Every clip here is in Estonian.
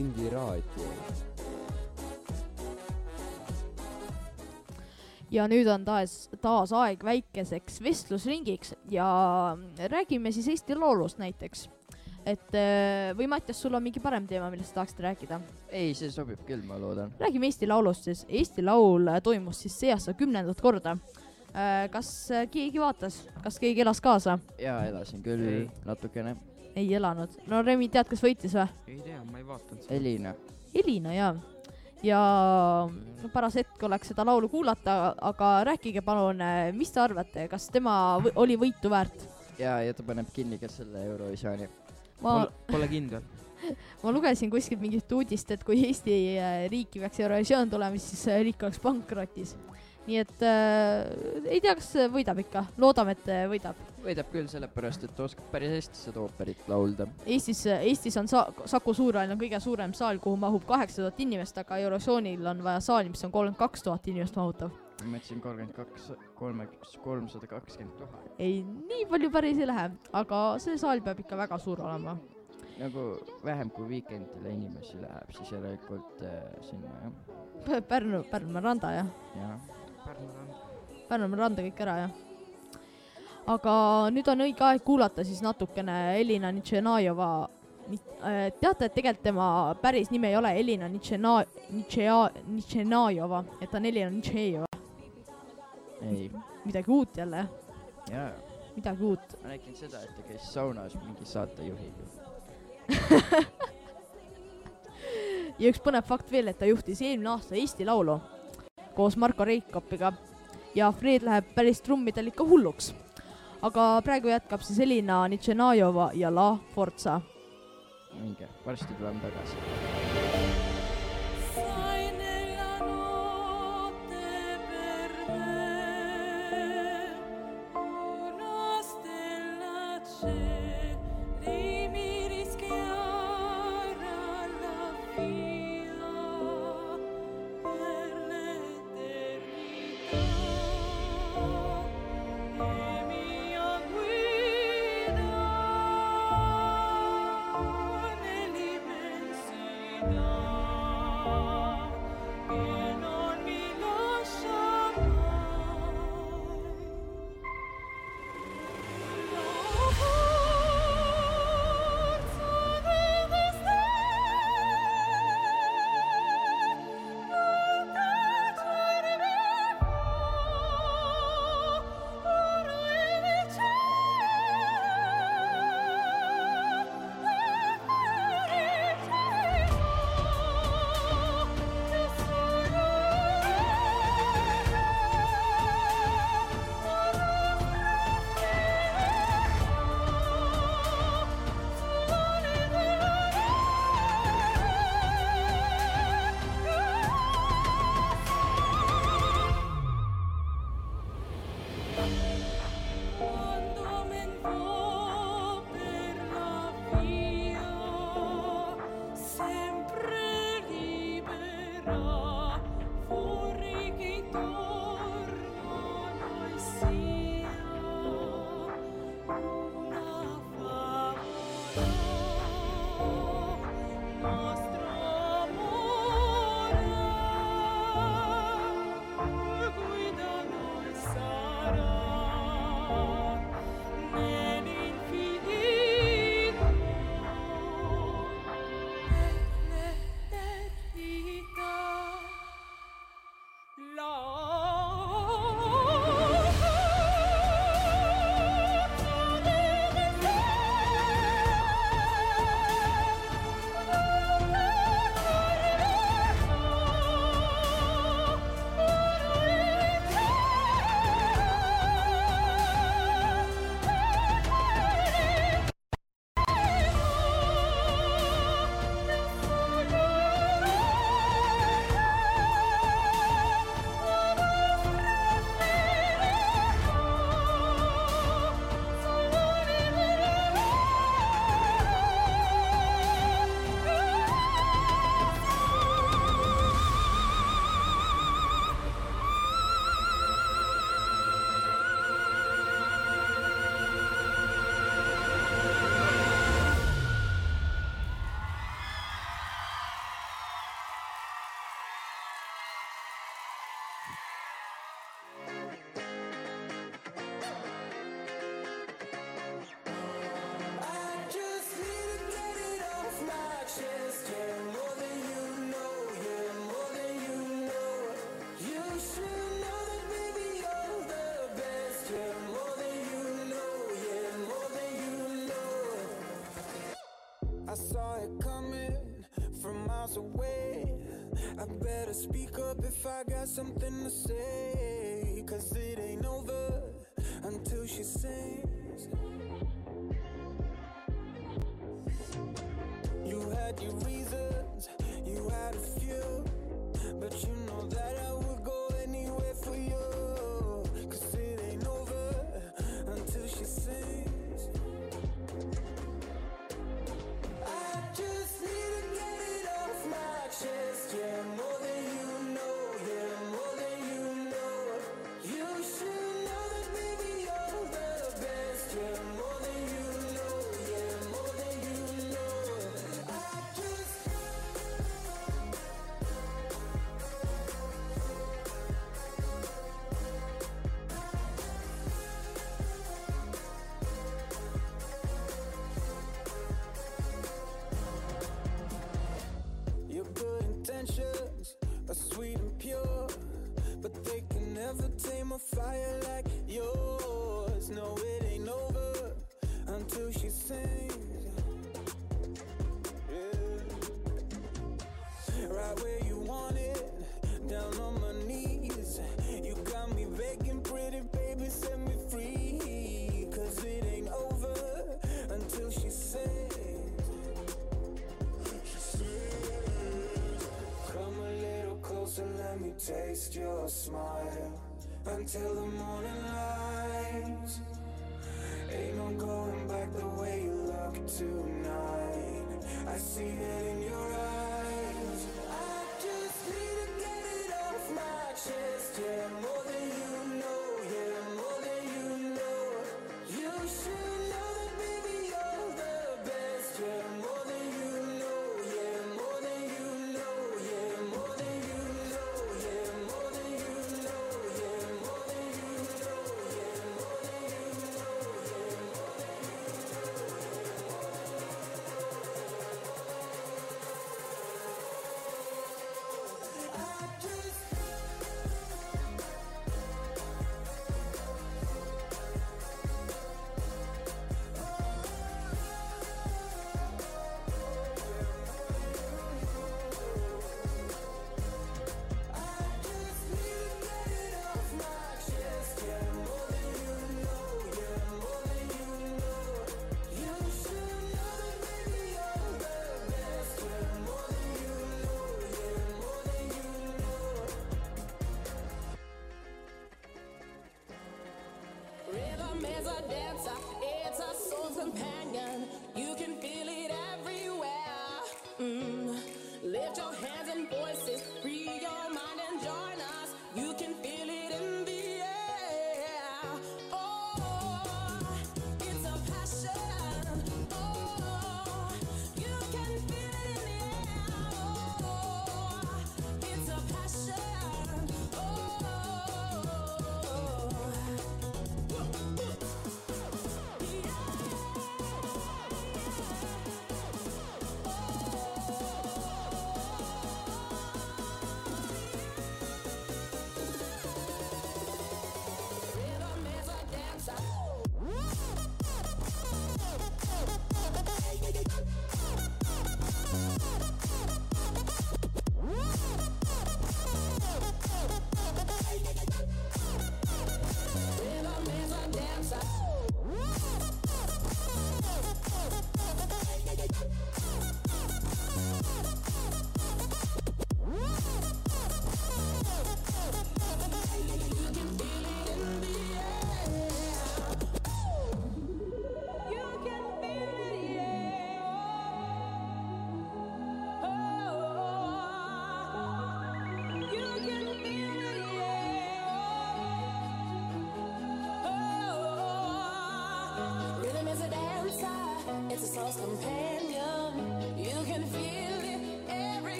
Sindi raadio. ja nüüd on taas, taas aeg väikeseks vestlusringiks ja räägime siis Eesti Laulust näiteks. et äh, või Mattias, sul on mingi parem teema, millest tahaksid rääkida? ei, see sobib küll, ma loodan. räägime Eesti Laulust siis. Eesti Laul toimus siis see aasta kümnendat korda. kas äh, keegi vaatas, kas keegi elas kaasa? jaa, elasin küll Ei. natukene. Ei elanud. no Remi, tead, kas võitis või? ei tea, ma ei vaadanud seda. Elina, Elina jaa. ja no, paras hetk oleks seda laulu kuulata, aga rääkige palun, mis te arvate, kas tema võ- oli võitu väärt? ja, ja ta paneb kinni ka selle Eurovisiooni. ma Pole, kindel. ma lugesin kuskilt mingit uudist, et kui Eesti äh, riiki peaks Eurovisioon tulema, siis äh, riik oleks pankrotis. Nii et äh, ei tea, kas võidab ikka, loodame, et äh, võidab. võidab küll sellepärast, et ta oskab päris hästi seda ooperit laulda. Eestis, Eestis on sa-, Saku Suurhall on kõige suurem saal, kuhu mahub kaheksa tuhat inimest, aga Eurovisioonil on vaja saali, mis on kolmkümmend kaks tuhat inimest mahutav. ma mõtlesin kolmkümmend kaks, kolme, kolmsada kakskümmend tuhat. ei, nii palju päris ei lähe, aga see saal peab ikka väga suur olema. nagu vähem kui Weekendile inimesi läheb, siis järelikult äh, sinna jah, Pärnu, Pärnu randa jah, jah. Pärnu rand. Pärnu randa kõik ära jah. aga nüüd on õige aeg kuulata siis natukene Elina Nitšenajova. teate, et tegelikult tema päris nimi ei ole Elina Nitšena-, Nitšea-, Nitšenajova, et ta on Elina Nitšejeva, ei, midagi uut jälle, jaa. midagi uut. ma nägin seda, et ta käis saunas mingi saatejuhiga. ja üks põnev fakt veel, et ta juhtis eelmine aasta Eesti Laulu koos Marko Reikopiga ja Fred läheb päris trummidel ikka hulluks. aga praegu jätkab siis Elina Nitšenajova ja La Forza. minge, varsti tuleme tagasi. better speak up if I got something to say. Cause it ain't over until she sings. taste your smile until the morning light. Ain't no going back the way you look tonight. I see it.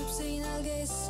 subseen, I guess.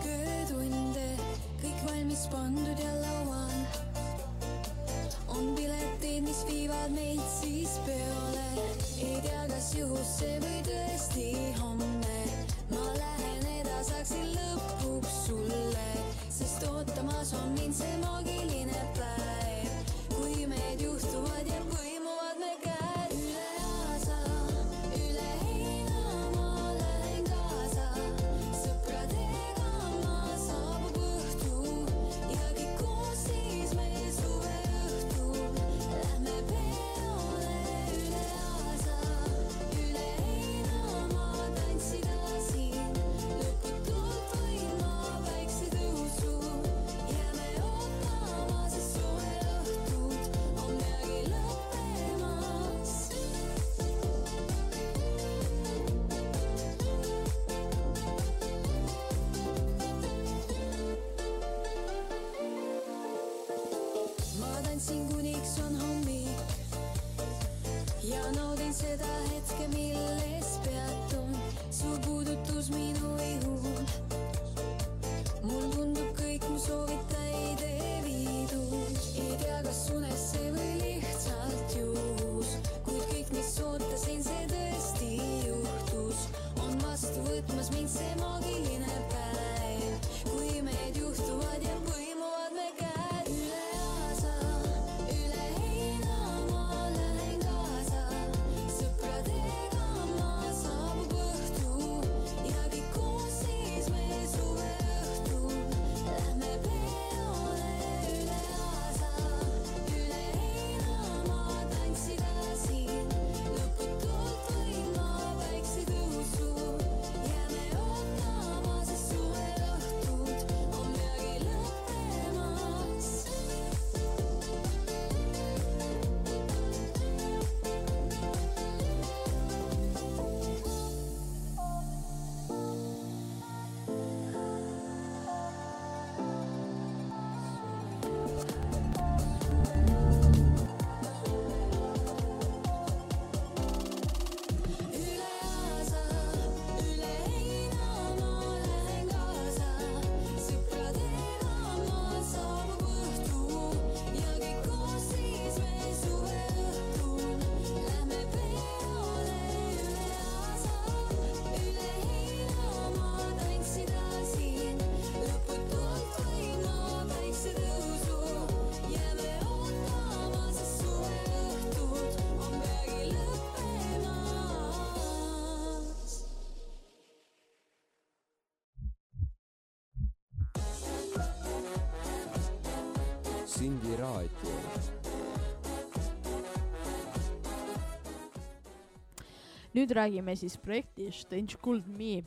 Nüüd räägime siis projektist Strange Cold Me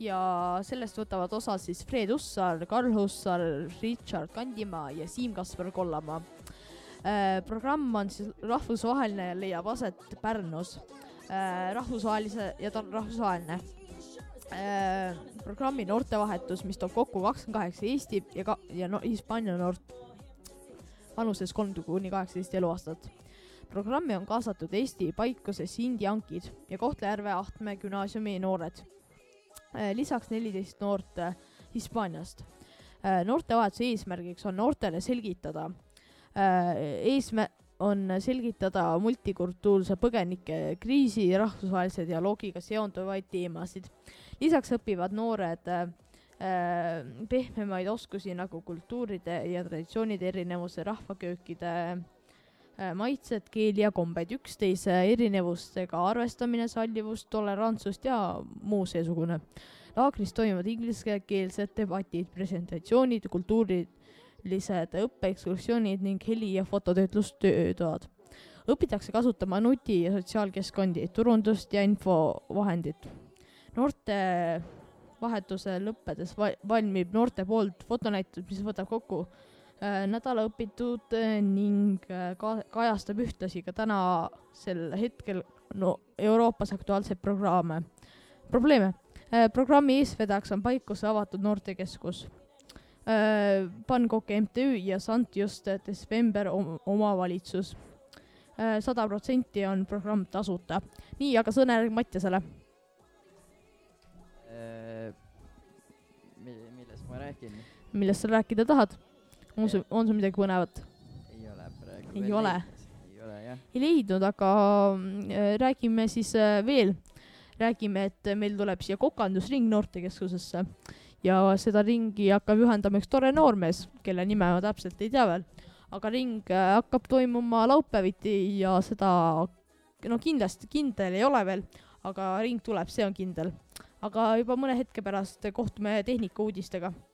ja sellest võtavad osa siis Fred Hussar, Karl Hussar, Richard Kandimaa ja Siim-Kaspar Kollamaa äh,. programm on siis rahvusvaheline ja leiab aset Pärnus äh,. rahvusvahelise ja ta on rahvusvaheline äh,. programmi noortevahetus, mis toob kokku kakskümmend kaheksa Eesti ja ka- ja no Hispaania noort vanuses kolm kuni kaheksateist eluaastat programmi on kaasatud Eesti Paikuse Sindi Ankid ja Kohtla-Järve Ahtme gümnaasiumi noored. lisaks neliteist noort äh, Hispaaniast. noortevahetuse eesmärgiks on noortele selgitada, eesmä-, on selgitada multikultuurse põgenike kriisi rahvusvahelise dialoogiga seonduvaid teemasid. lisaks õpivad noored äh, äh, pehmemaid oskusi nagu kultuuride ja traditsioonide erinevuse, rahvaköökide äh, maitsed, keeli ja kombed, üksteise erinevustega arvestamine, sallivust, tolerantsust ja muu seesugune. laagris toimuvad ingliskeelsed debatid, presentatsioonid, kultuurilised õppeekskursioonid ning heli- ja fototöötlustöötoad. õpitakse kasutama nuti- ja sotsiaalkeskkondi, turundust ja infovahendit. noorte vahetuse lõppedes va- valmib noorte poolt fotonäitus, mis võtab kokku äh, nädala õpitud äh, ning äh, ka- kajastab ühtlasi ka tänasel hetkel no Euroopas aktuaalseid programme, probleeme. programmi eestvedajaks on Paikuse avatud noortekeskus, Pankok MTÜ ja Sant Just Desvember om- omavalitsus. sada protsenti on programm tasuta. nii, aga sõna Mattiasele. räägin, millest sa rääkida tahad? On sul, on sul midagi põnevat? ei ole praegu. Ei ole?? ei ole jah. ei leidnud, aga mm, äh, räägime siis äh, veel. räägime, et meil tuleb siia kokandusring noortekeskusesse ja seda ringi hakkab juhendama üks tore noormees, kelle nime ma täpselt ei tea veel. aga ring äh, hakkab toimuma laupäeviti ja seda no kindlasti kindel ei ole veel, aga ring tuleb, see on kindel. aga juba mõne hetke pärast kohtume tehnikauudistega. to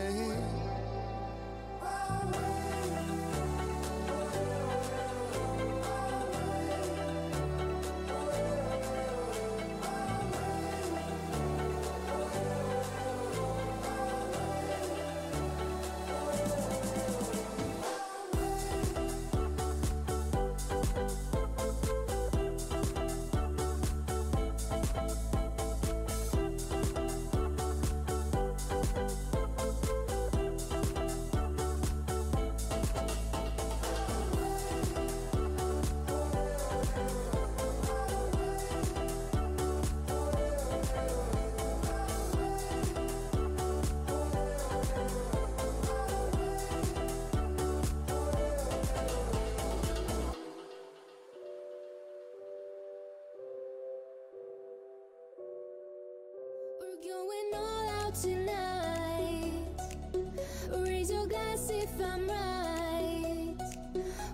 I'm right.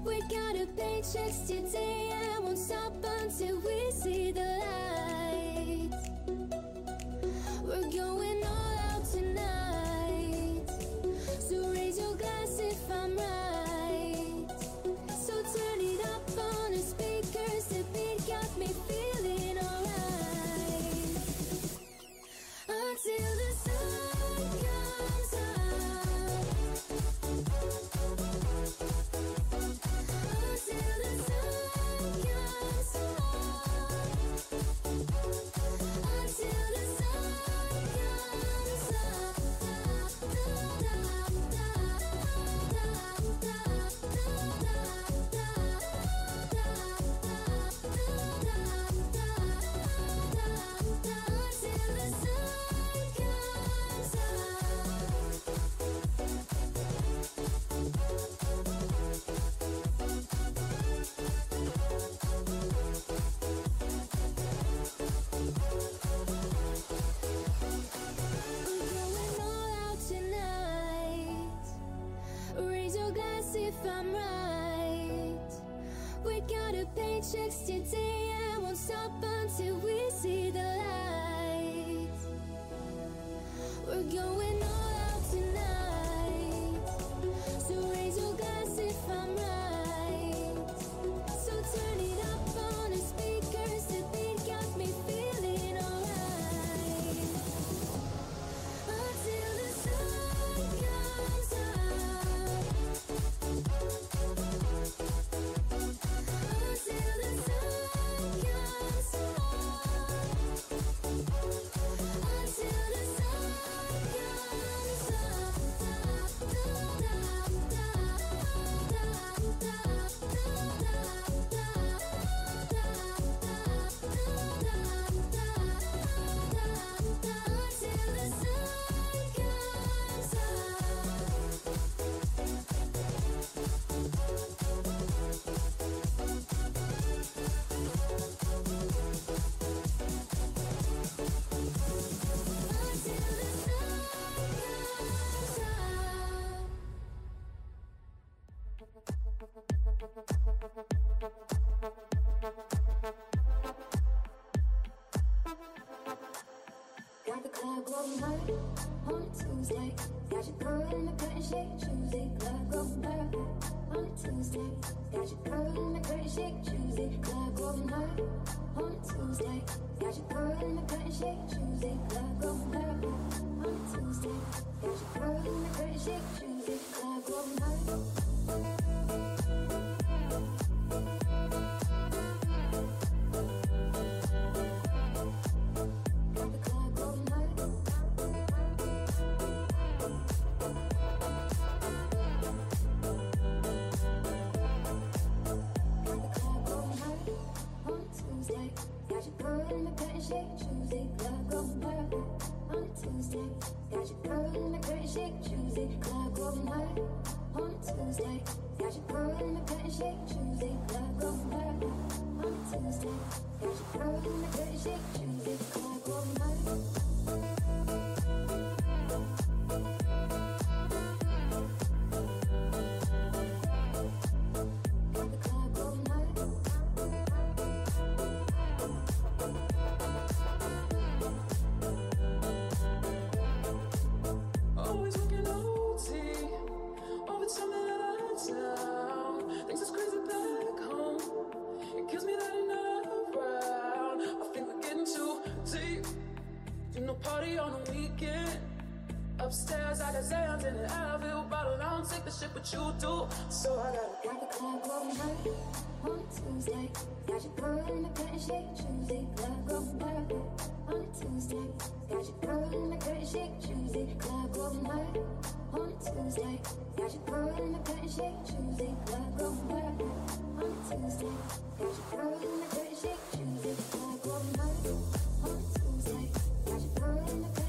We got a paychecks today and won't stop until we see the I'm right. We got to pay checks today and won't stop until we see the light. We're going shake. Club going hard on a Tuesday. Got your girl in the curtain shake. Club going hard on a Tuesday. Got your girl in the curtain shake. Club going hard on a Tuesday. Got your girl in the curtain shake Tuesday. Club going the shit, but you do. So I gotta Got the club on a Tuesday. Got girl in the curtain shake Tuesday. Club going hard on a Tuesday. Got your girl in the curtain shake Tuesday. Club going hard on a Tuesday. Got your girl in the curtain shake Tuesday. Club going hard on a Tuesday. Got your girl in the curtain shake Tuesday. Club going hard on a Tuesday. Got your girl in the curtain shake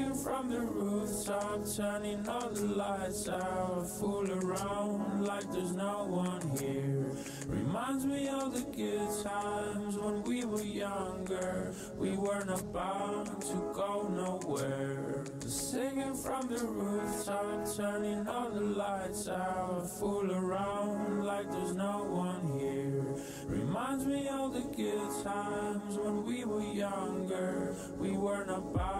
Singing from the rooftop, turning all the lights out. Fool around like there's no one here. Reminds me of the good times when we were younger. We weren't bound to go nowhere. Singing from the rooftop, turning all the lights out. Fool around like there's no one here. Reminds me of the good times when we were younger. We weren't bound. to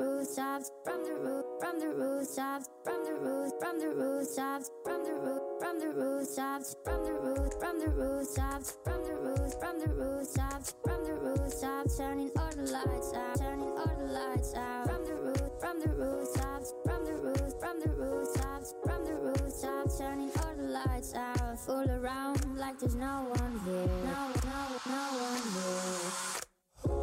rooftops, from the roof, from the rooftops, from the roof, from the rooftops, from the roof, from the rooftops, from the roof, from the rooftops, from the roof, from the rooftops, from the rooftops, turning all the lights out, turning all the lights out. From the roof, from the rooftops, from the roof, from the rooftops, from the rooftops, turning all the lights out. Fool around like there's no one here, no, no, no one here.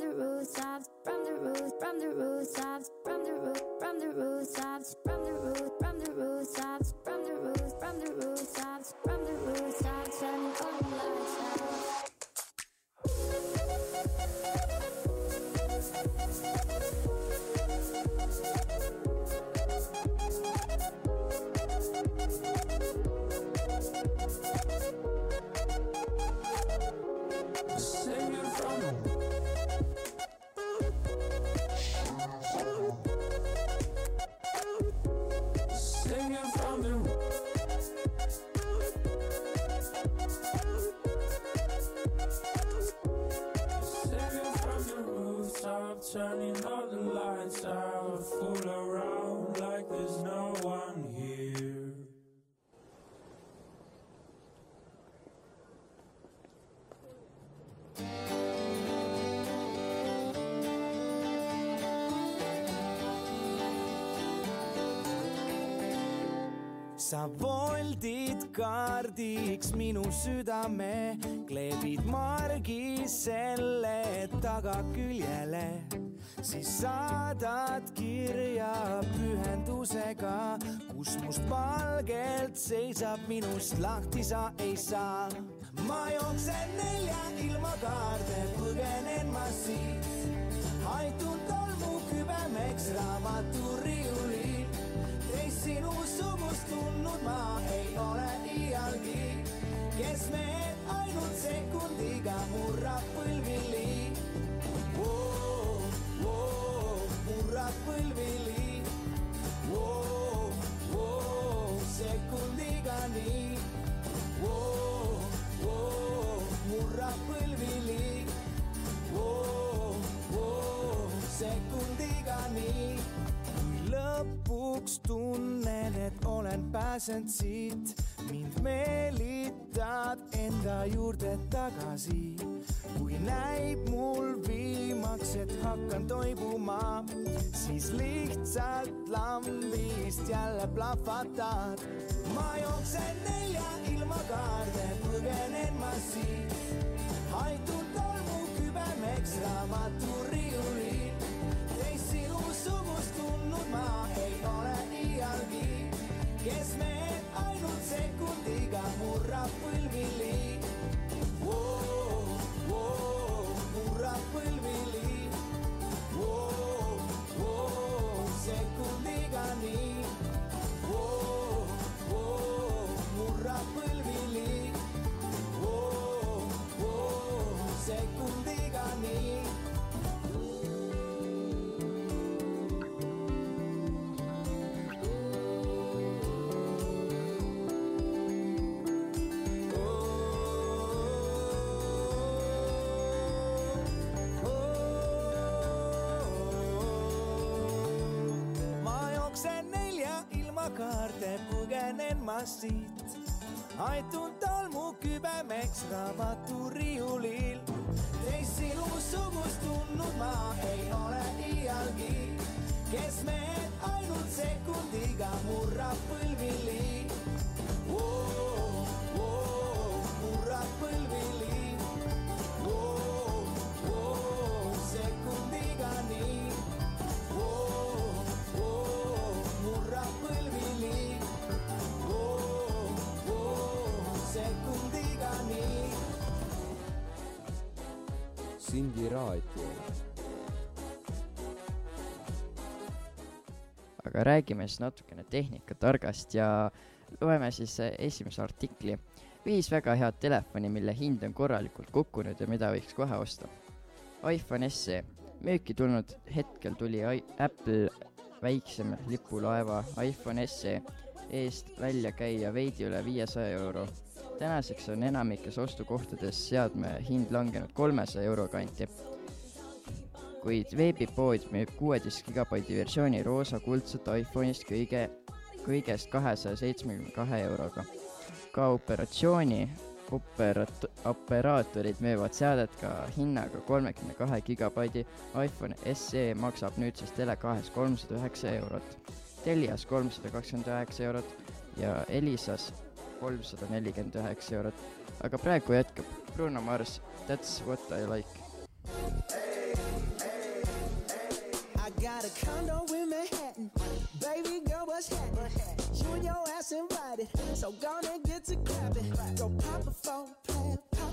from the rooftops, from the roof, from the rooftops, from the roof, from the rooftops, from the roof, from the rooftops, from the roof, from the rooftops, from the rooftops, all the lights out. Singing from turning all the lights out. Fool around like there's no one here. Sa voldid kaardiks minu südame, kleebid margi selle tagaküljele, siis saadad kirja pühendusega, kus mustvalgelt seisab minust lahti sa ei saa. ma jooksen nelja ilma kaarde, põgenen ma siit, haitun tolmu kübemeks teist sinusugust tundnud ma ei ole iialgi, kes mehed ainult sekundiga murrab põlvili. murrab põlvili, sekundiga nii, murrab põlvili, sekundiga nii olen pääsenud siit, mind meelitad enda juurde tagasi. kui näib mul viimaks, et hakkan toibuma, siis lihtsalt lambist jälle plahvatad. ma jooksen nelja ilma kaarde, põgenen ma siit, haitun tolmu kübemeks raamaturiiulil teist sinusugust tundnud ma ei ole iialgi, kes mehed kulli gamurra pulmili kaarte pugenen ma siit. aitun tolmu kübemeks raamaturiiulil. teist sinusugust tundnud ma ei ole iialgi, kes mehed ainult sekundiga murrab põlvili. murrab põlvili. Sindi raadio. aga räägime siis natukene tehnikatargast ja loeme siis esimese artikli. viis väga head telefoni, mille hind on korralikult kukkunud ja mida võiks kohe osta. iPhone SE, müüki tulnud hetkel tuli Apple väiksem lipulaeva iPhone SE eest välja käia veidi üle viiesaja euro. Tänaseks on enamikes ostukohtades seadme hind langenud kolmesaja euro kanti kuid veebipood müüb kuueteist gigabaidi versiooni roosa kuldset iPhone'ist kõige, kõigest kahesaja seitsmekümne kahe euroga. ka operatsiooni operat-, operaatorid müüvad seadet ka hinnaga kolmekümne kahe gigabaidi iPhone SE maksab nüüdsest Tele2-s kolmsada üheksa eurot, Telias kolmsada kakskümmend üheksa eurot ja Elisas kolmsada nelikümmend üheksa eurot. aga praegu jätkab Bruno Mars That's what I like. I got a condo in Manhattan. Baby girl, what's happening? You and your ass invited. So gonna get to clapping. Go pop it for a plan. Pop,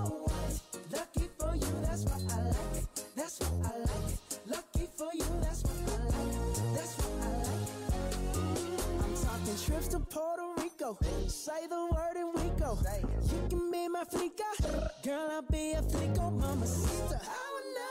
that's what I like. That's what I like. Lucky for you, that's what I like. That's what I like. I'm talking trips to Puerto Rico. Say the word and we go. You can be my flica. Girl, I'll be a flico, mamacita. I would never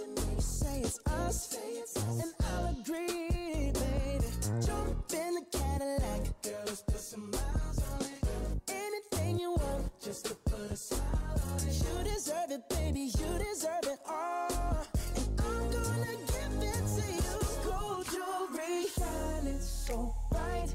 It me? Say it's us. And I'll agree, baby. Jump in the Cadillac. Girl, let's put some miles on it. Anything you want, just to put a smile on. You deserve it, baby. You deserve it all. And I'm gonna give it to you. Gold jewelry shining so bright.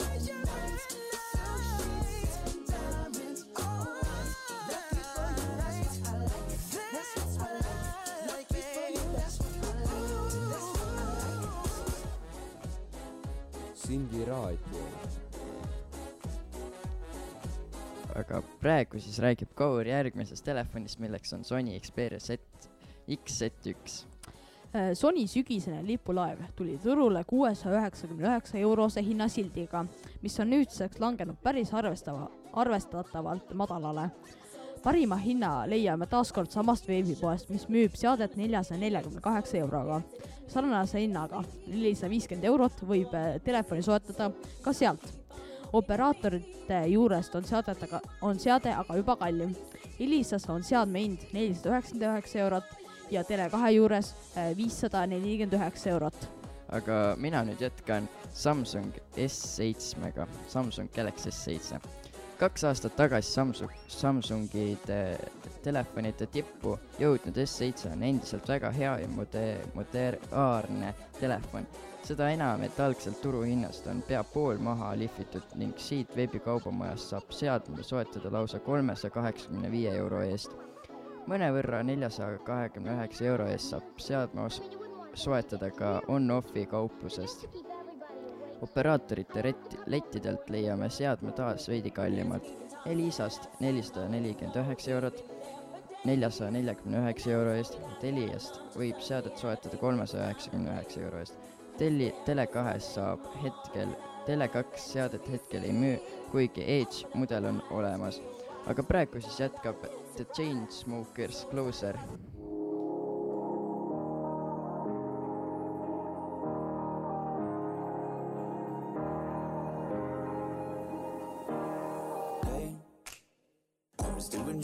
Sindi raadio. aga praegu siis räägib Kaur järgmisest telefonist, milleks on Sony Xperia Z XZ1 Äh, Sony sügisene lipulaev tuli turule kuuesaja üheksakümne üheksa eurose hinnasildiga, mis on nüüdseks langenud päris arvestava, arvestatavalt madalale. parima hinna leiame taaskord samast veebipoest, mis müüb seadet neljasaja neljakümne kaheksa euroga. Sarnase hinnaga nelisada viiskümmend eurot võib äh, telefoni soetada ka sealt. operaatorite juurest on seadet aga, on seade aga juba kallim. Elisas on seadme hind nelisada üheksakümmend üheksa eurot ja Tele2 juures äh, viissada nelikümmend üheksa eurot. aga mina nüüd jätkan Samsung S7-ga, Samsung Galaxy S7. Kaks aastat tagasi Samsung, Samsungide telefonide tippu jõudnud S7 on endiselt väga hea ja mode-, moderaarne telefon. seda enam, et algselt turuhinnast on pea pool maha lihvitud ning siit veebikaubamajast saab seadme soetada lausa kolmesaja kaheksakümne viie euro eest. mõnevõrra neljasaja kahekümne üheksa euro eest saab seadme soetada ka on-off'i kauplusest. Operaatorite ret-, lettidelt leiame seadme taas veidi kallimalt. Elisast nelisada nelikümmend üheksa eurot, neljasaja neljakümne üheksa euro eest, Teliast võib seadet soetada kolmesaja üheksakümne üheksa euro eest. Teli, Tele2-s saab hetkel, Tele2 seadet hetkel ei müü, kuigi Edge mudel on olemas. aga praegu siis jätkab The Chainsmokers Closer.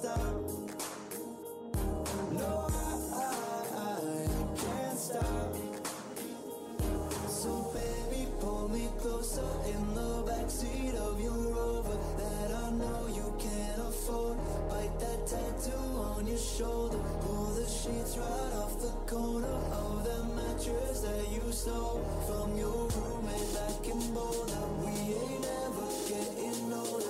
stop. No, I, I can't stop. So baby, pull me closer in the backseat of your Rover that I know you can't afford. Bite that tattoo on your shoulder. Pull the sheets right off the corner of the mattress that you stole from your roommate back in Boulder. We ain't ever getting older.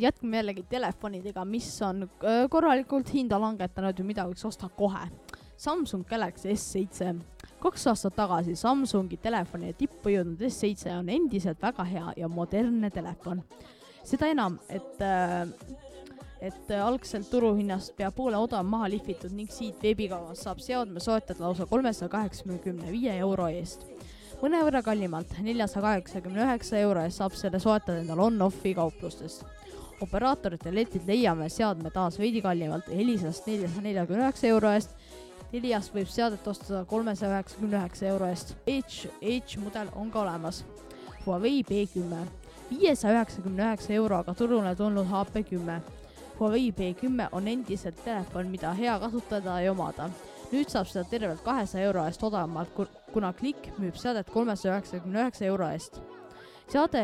Jätkame jällegi telefonidega, mis on äh, korralikult hinda langetanud ja mida võiks osta kohe. Samsung Galaxy S7 kaks aastat tagasi Samsungi telefonide tippu jõudnud S7 on endiselt väga hea ja modernne telefon. seda enam, et äh, et äh, algselt turuhinnast pea poole odavam maha lihvitud ning siit veebikaugas saab seadme soetada lausa kolmesaja kaheksakümne viie euro eest. mõnevõrra kallimalt, neljasaja kaheksakümne üheksa euro eest saab selle soetada endale on-off'i kauplustest. Operaatorite letilt leiame seadme taas veidi kallimalt, Elisast neljasaja neljakümne üheksa euro eest. Teliast võib seadet osta kolmesaja üheksakümne üheksa euro eest. H, H mudel on ka olemas. Huawei P10, viiesaja üheksakümne üheksa euroga turule tulnud HP kümme Huawei P10 on endiselt telefon, mida hea kasutada ja omada. nüüd saab seda tervelt kahesaja euro eest odavamalt, kuna Klikk müüb seadet kolmesaja üheksakümne üheksa euro eest. Seade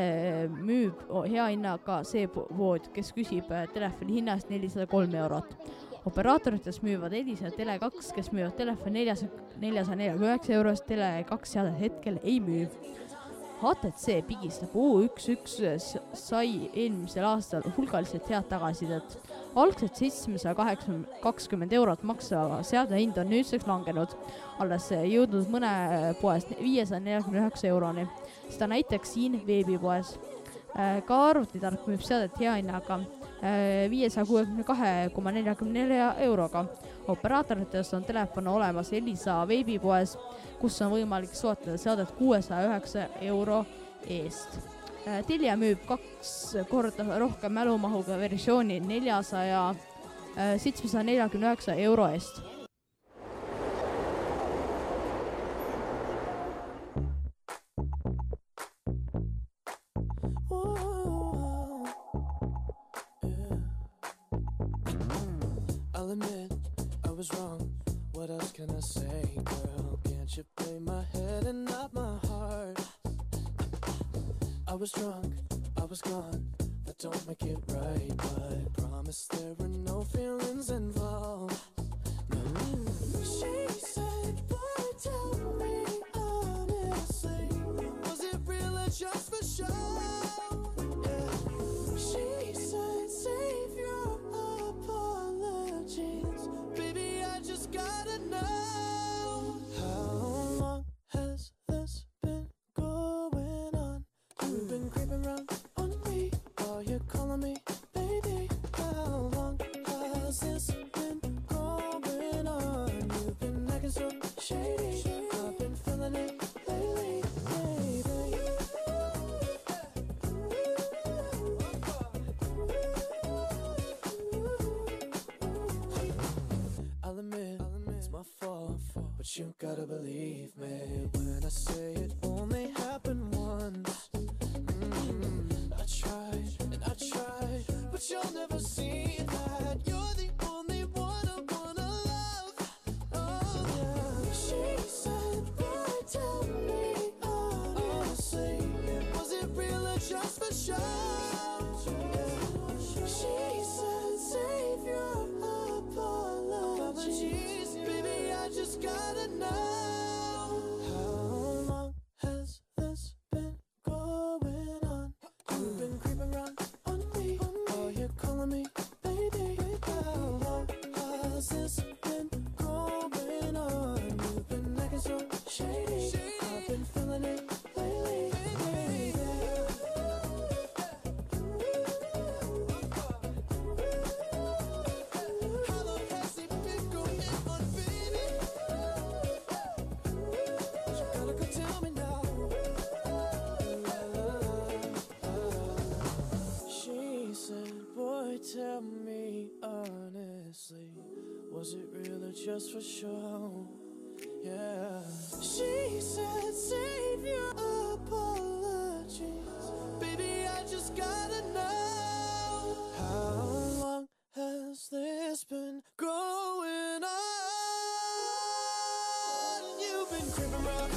müüb hea hinnaga see po- pood, kes küsib äh, telefoni hinna eest nelisada kolm eurot. operaatoritest müüvad Elisa ja Tele2, kes müüvad telefoni neljasaja, neljasaja neljakümne üheksa euro eest, Tele2 seadet hetkel ei müü. HTC pigistab U11 sai eelmisel aastal hulgaliselt head tagasisidet. algselt seitsmesaja kaheksakümmend, kakskümmend eurot maksva seade hind on nüüdseks langenud, alles jõudnud mõne poes viiesaja neljakümne üheksa euroni. Seda näiteks siin veebipoes. ka arvutitark müüb seadet hea hinnaga viiesaja kuuekümne kahe koma neljakümne nelja euroga. operaatoritest on telefone olemas Elisa veebipoes, kus on võimalik soetada seadet kuuesaja üheksa euro eest. Telia müüb kaks korda rohkem mälumahuga versiooni neljasaja, seitsmesaja neljakümne üheksa euro eest. Just for show? Yeah. She said, Save your apologies. Baby, I just gotta know. How long has this been going on? You've been creeping around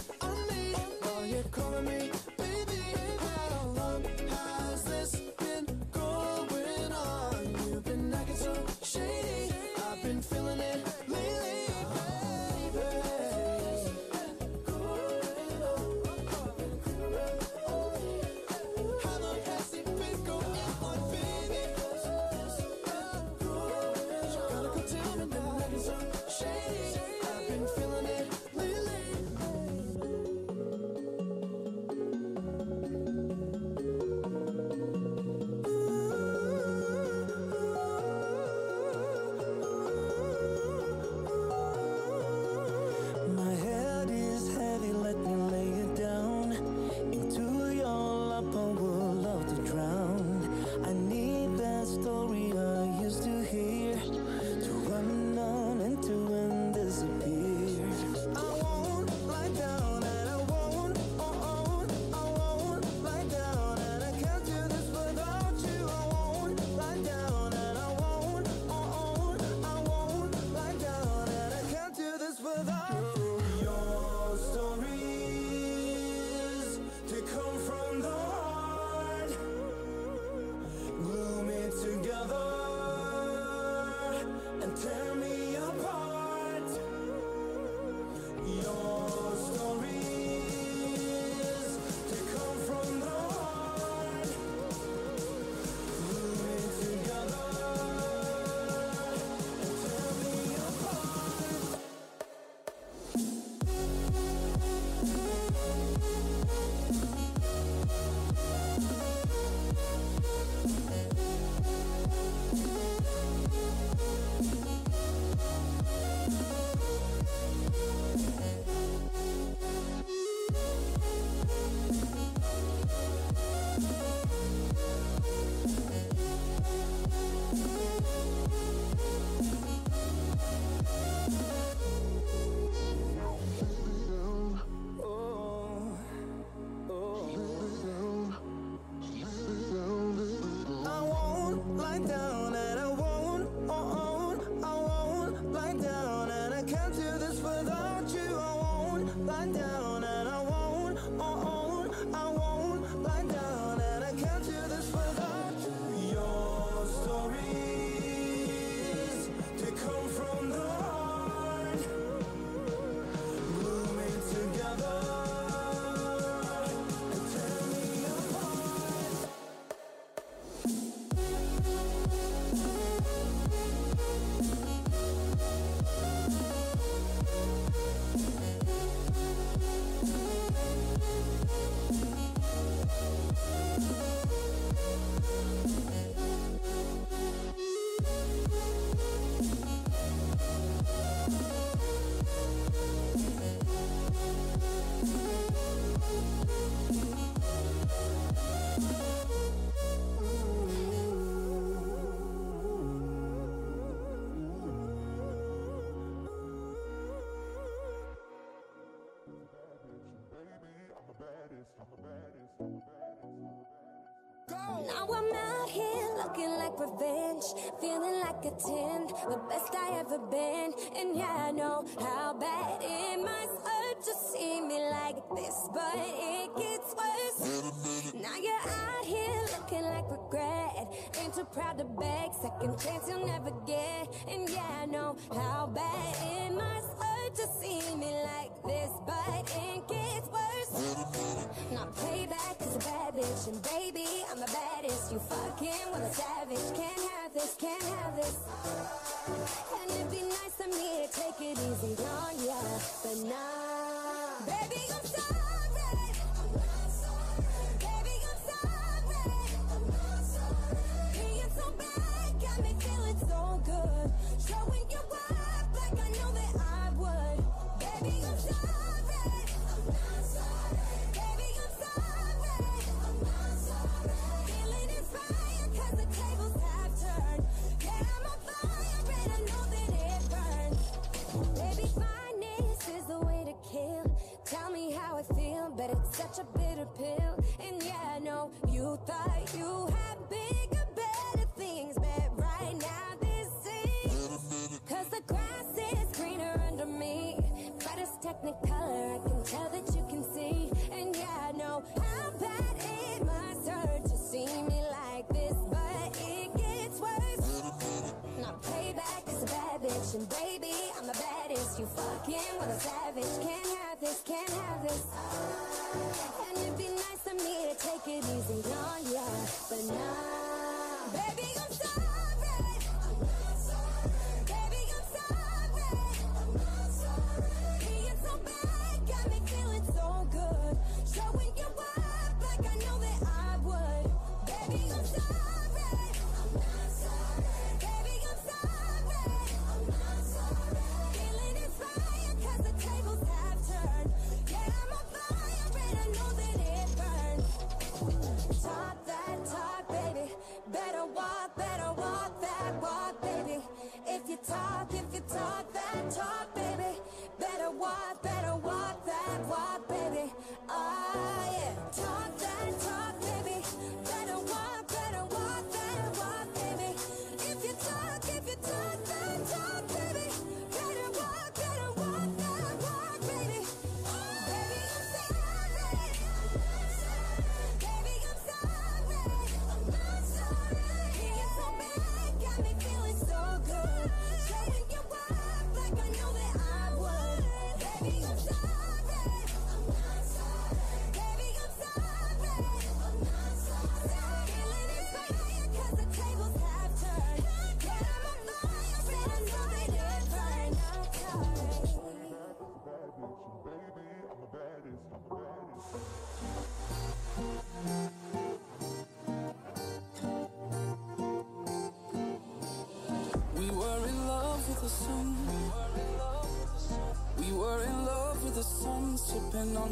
looking like revenge, feeling like a 10, the best I ever been. And yeah, I know how bad it must hurt to see me like this, but it gets worse. Now you're out here looking like regret, ain't too proud to beg, second chance you'll never get. And yeah, I know how bad it must to see me like this, but it gets worse. Now payback is a bad bitch, and baby, I'm the baddest. You fucking with a savage. Can't have this, can't have this. And it'd be nice of me to take it easy on ya, but nah. Baby, I'm sorry. Baby, I'm sorry. Being so bad got me feeling so good. Showing you such a bitter pill. And yeah, I know you thought you had bigger, technicolor, I can tell that you can see. And yeah, I know how bad it must hurt to see me like this, but it gets worse. Now payback is a bad bitch, and baby, I'm the baddest. You fucking with a savage. Can't have this, can't have this. And it'd be nice of me to take it easy on ya, but nah. walk that walk, baby. If you talk, if you talk that talk, baby. Better walk, better walk that walk, baby. Ah, yeah. Talk that talk, baby. Better walk, better walk that walk, baby. If you talk, if you talk that talk, baby. Better walk, better walk.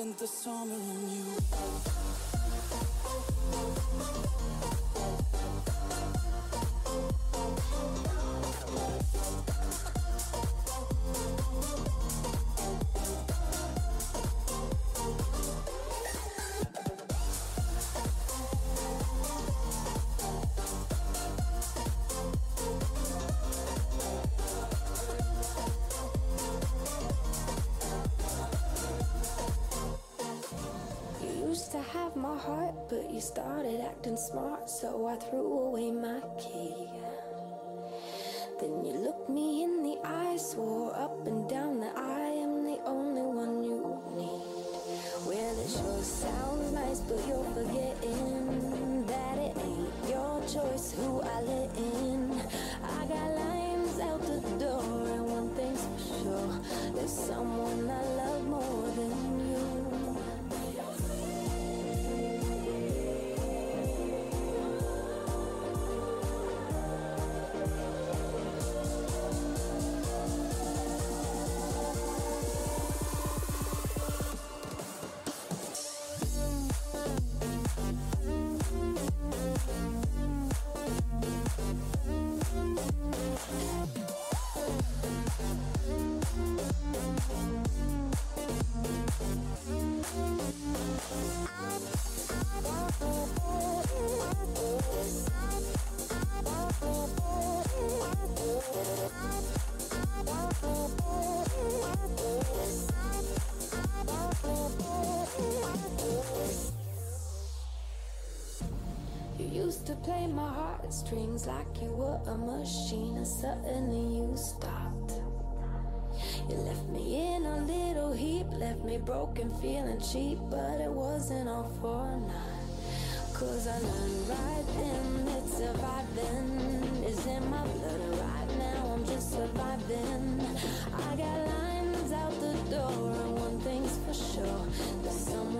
spent the summer smart, so I threw my heartstrings like you were a machine, and suddenly you stopped. You left me in a little heap, left me broken, feeling cheap, but it wasn't all for naught. Cause I learned right then that surviving is in my blood right now. I'm just surviving. I got lines out the door, and one thing's for sure there's someone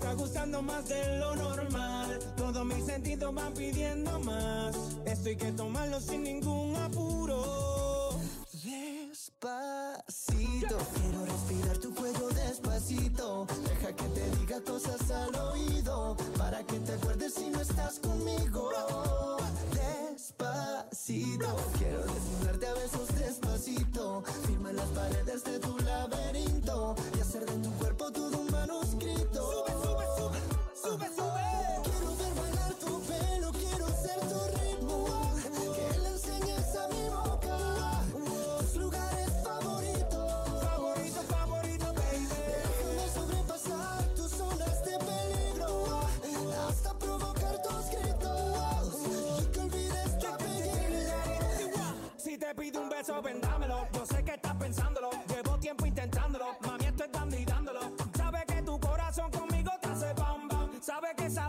Está gustando más de lo normal. Todos mis sentidos van pidiendo más. Esto hay que tomarlo sin ningún apuro. Despacito, quiero respirar tu cuello despacito. Deja que te diga cosas al oído. Para que te acuerdes si no estás conmigo. Despacito, quiero desnudarte a besos despacito. Firma las paredes de tu laberinto. Y hacer de tu cuerpo todo un manuscrito. Pido un beso, vendámelo. Yo sé que estás pensándolo. Llevo tiempo intentándolo. Mami, estoy dando y dándolo. Sabe que tu corazón conmigo te hace bam bam. Sabe que esa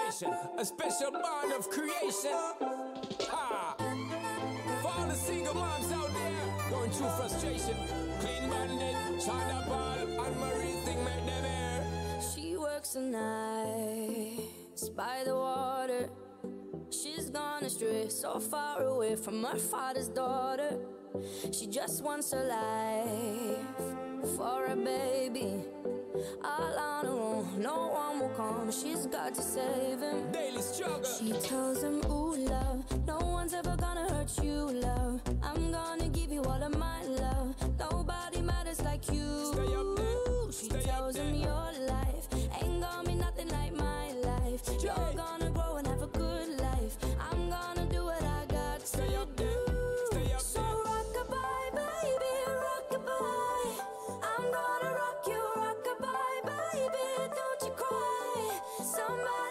Foundation, a special bond of creation. Ha! For all the single moms out there going through frustration. Clean bandit, China Ball, and Marie thing make them air. She works the nights by the water. She's gone astray, so far away from her father's daughter. She just wants a life for a baby. All on her own, no one will come. She's got to save him. Daily struggle. She tells him, Ooh, love, no one's ever gonna hurt you, love. I'm gonna give you all of my love. Nobody matters like you. Stay up there. She tells him your life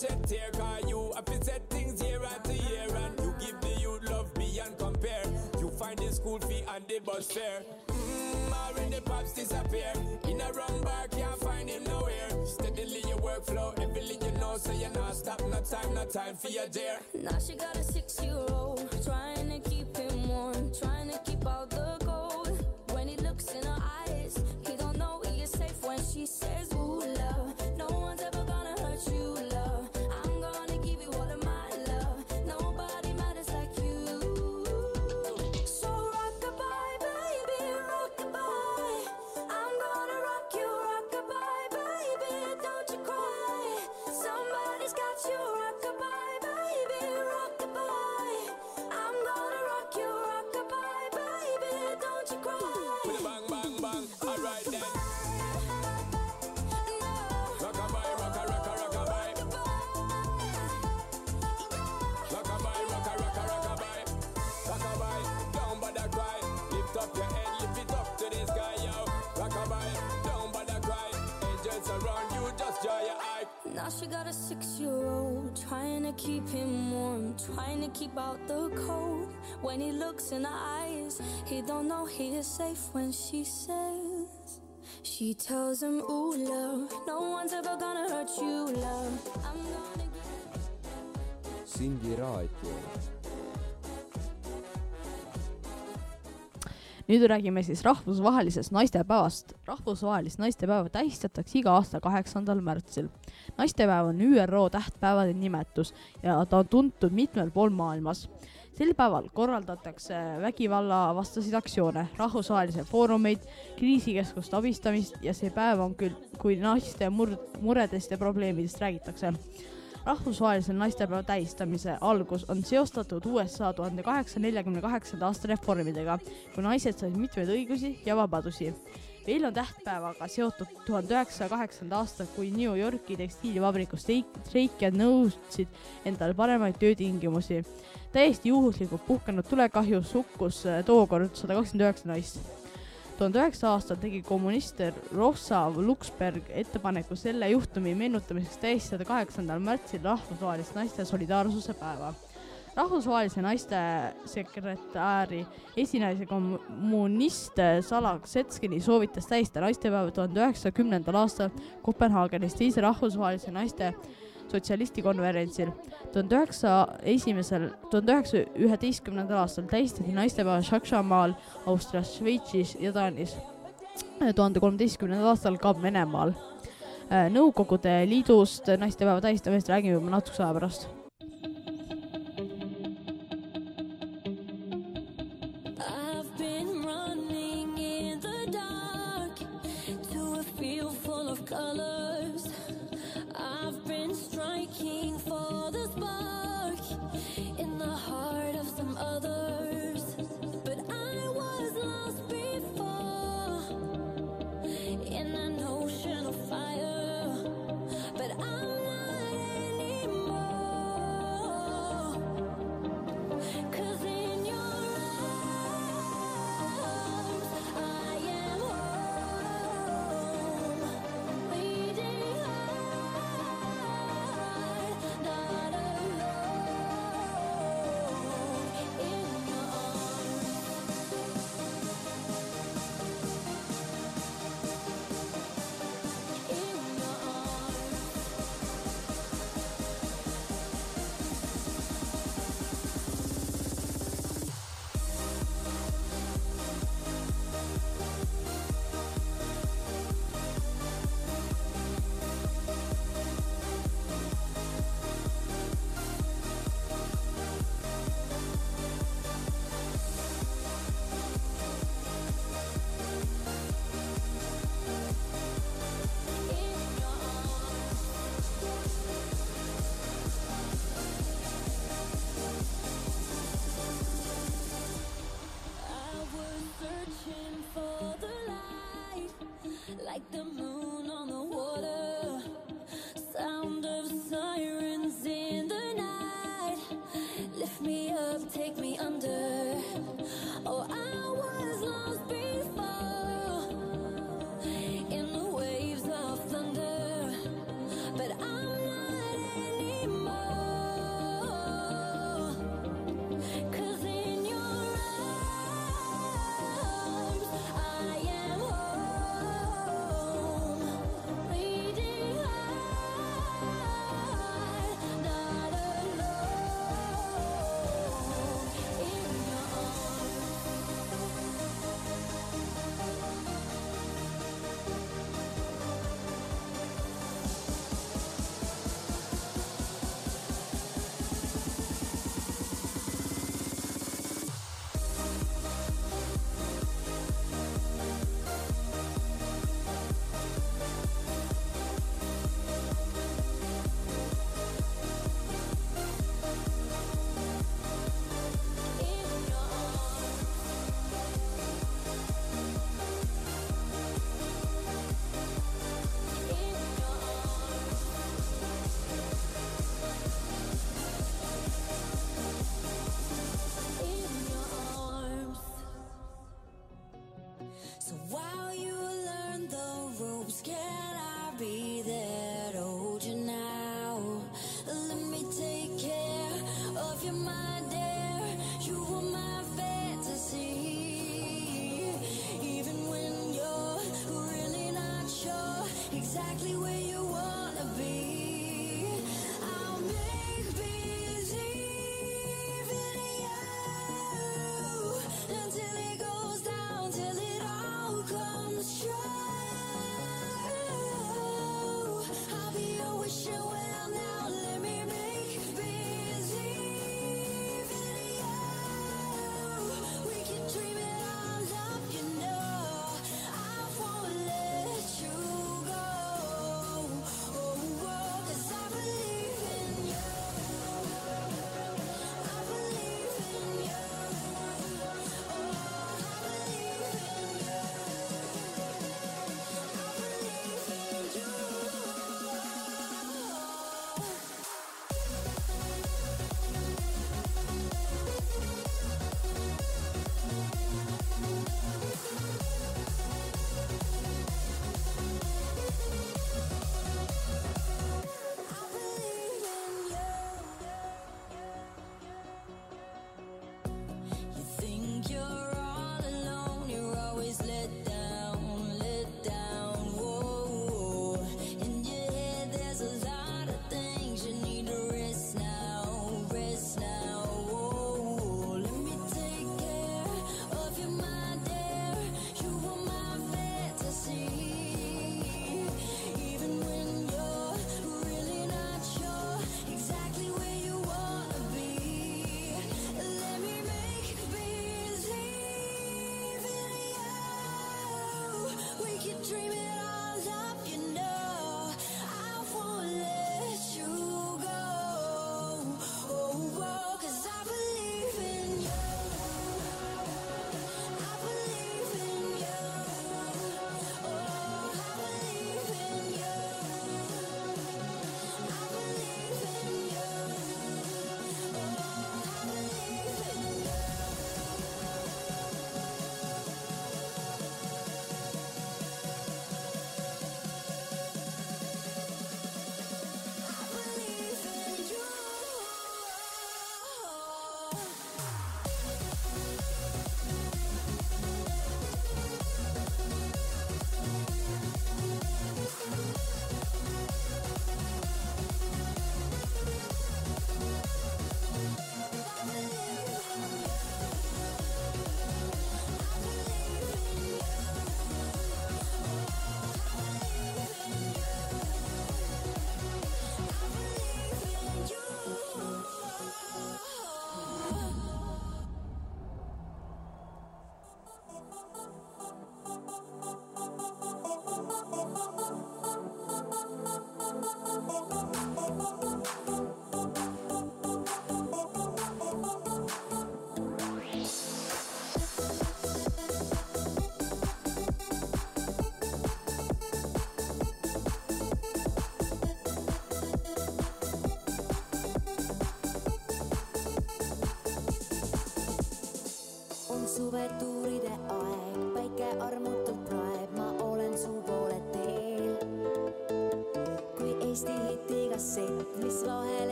shed tear. Cause you have to set things year after year. And you give the youth love beyond compare. You find the school fee and the bus fare. Mmm, the pops disappear. In a wrong bar, can't find him nowhere. Steadily your workflow, everything you know, so you're not stop, no time, no time for your dare. Now she got a six-year-old trying to keep him warm, trying to keep out the cold. When he looks in her eyes, he don't know he is safe when she says, "Ooh, love, no one's ever gonna hurt you, cry. Now she got a six-year-old trying to keep him warm, trying to keep out the cold. When he looks in her eyes, he don't know he is safe when she says. She tells him, ooh, love, no one's ever gonna hurt you, love. I'm gonna Sindi raadio. nüüd räägime siis rahvusvahelisest naistepäevast. rahvusvahelist naistepäeva tähistatakse iga aasta kaheksandal märtsil. Naistepäev on ÜRO tähtpäevade nimetus ja ta on tuntud mitmel pool maailmas. sel päeval korraldatakse vägivallavastaseid aktsioone, rahvusvahelisi foorumeid, kriisikeskuste abistamist ja see päev on küll, kui naiste mur-, muredest ja probleemidest räägitakse rahvusvahelise naistepäeva tähistamise algus on seostatud USA tuhande kaheksasaja neljakümne kaheksanda aasta reformidega, kui naised said mitmeid õigusi ja vabadusi. Veel on tähtpäevaga seotud tuhande üheksasaja kaheksanda aasta, kui New Yorki tekstiilivabrikus streik- streikijad nõudsid endale paremaid töötingimusi. täiesti juhuslikult puhkenud tulekahjus hukkus äh, tookord sada kakskümmend üheksa naist tuhande üheksa aastal tegi kommunister Rosa Luxemburg ettepaneku selle juhtumi meenutamiseks tähistada kaheksandal märtsil rahvusvahelist naiste solidaarsuse päeva. Rahvusvahelise naiste sekretäri esinaise kommunist Sala Setskini soovitas tähistada naistepäeva tuhande üheksasaja kümnendal aastal Kopenhaagenis teise rahvusvahelise naiste sotsialisti konverentsil. tuhande üheksa esimesel, tuhande üheksasaja üheteistkümnendal aastal tähistati naistepäeva Saksamaal, Austrias, Šveitsis ja Taanis. tuhande kolmeteistkümnendal aastal ka Venemaal. Nõukogude Liidust naistepäeva tähistamisest räägime juba natukese aja pärast.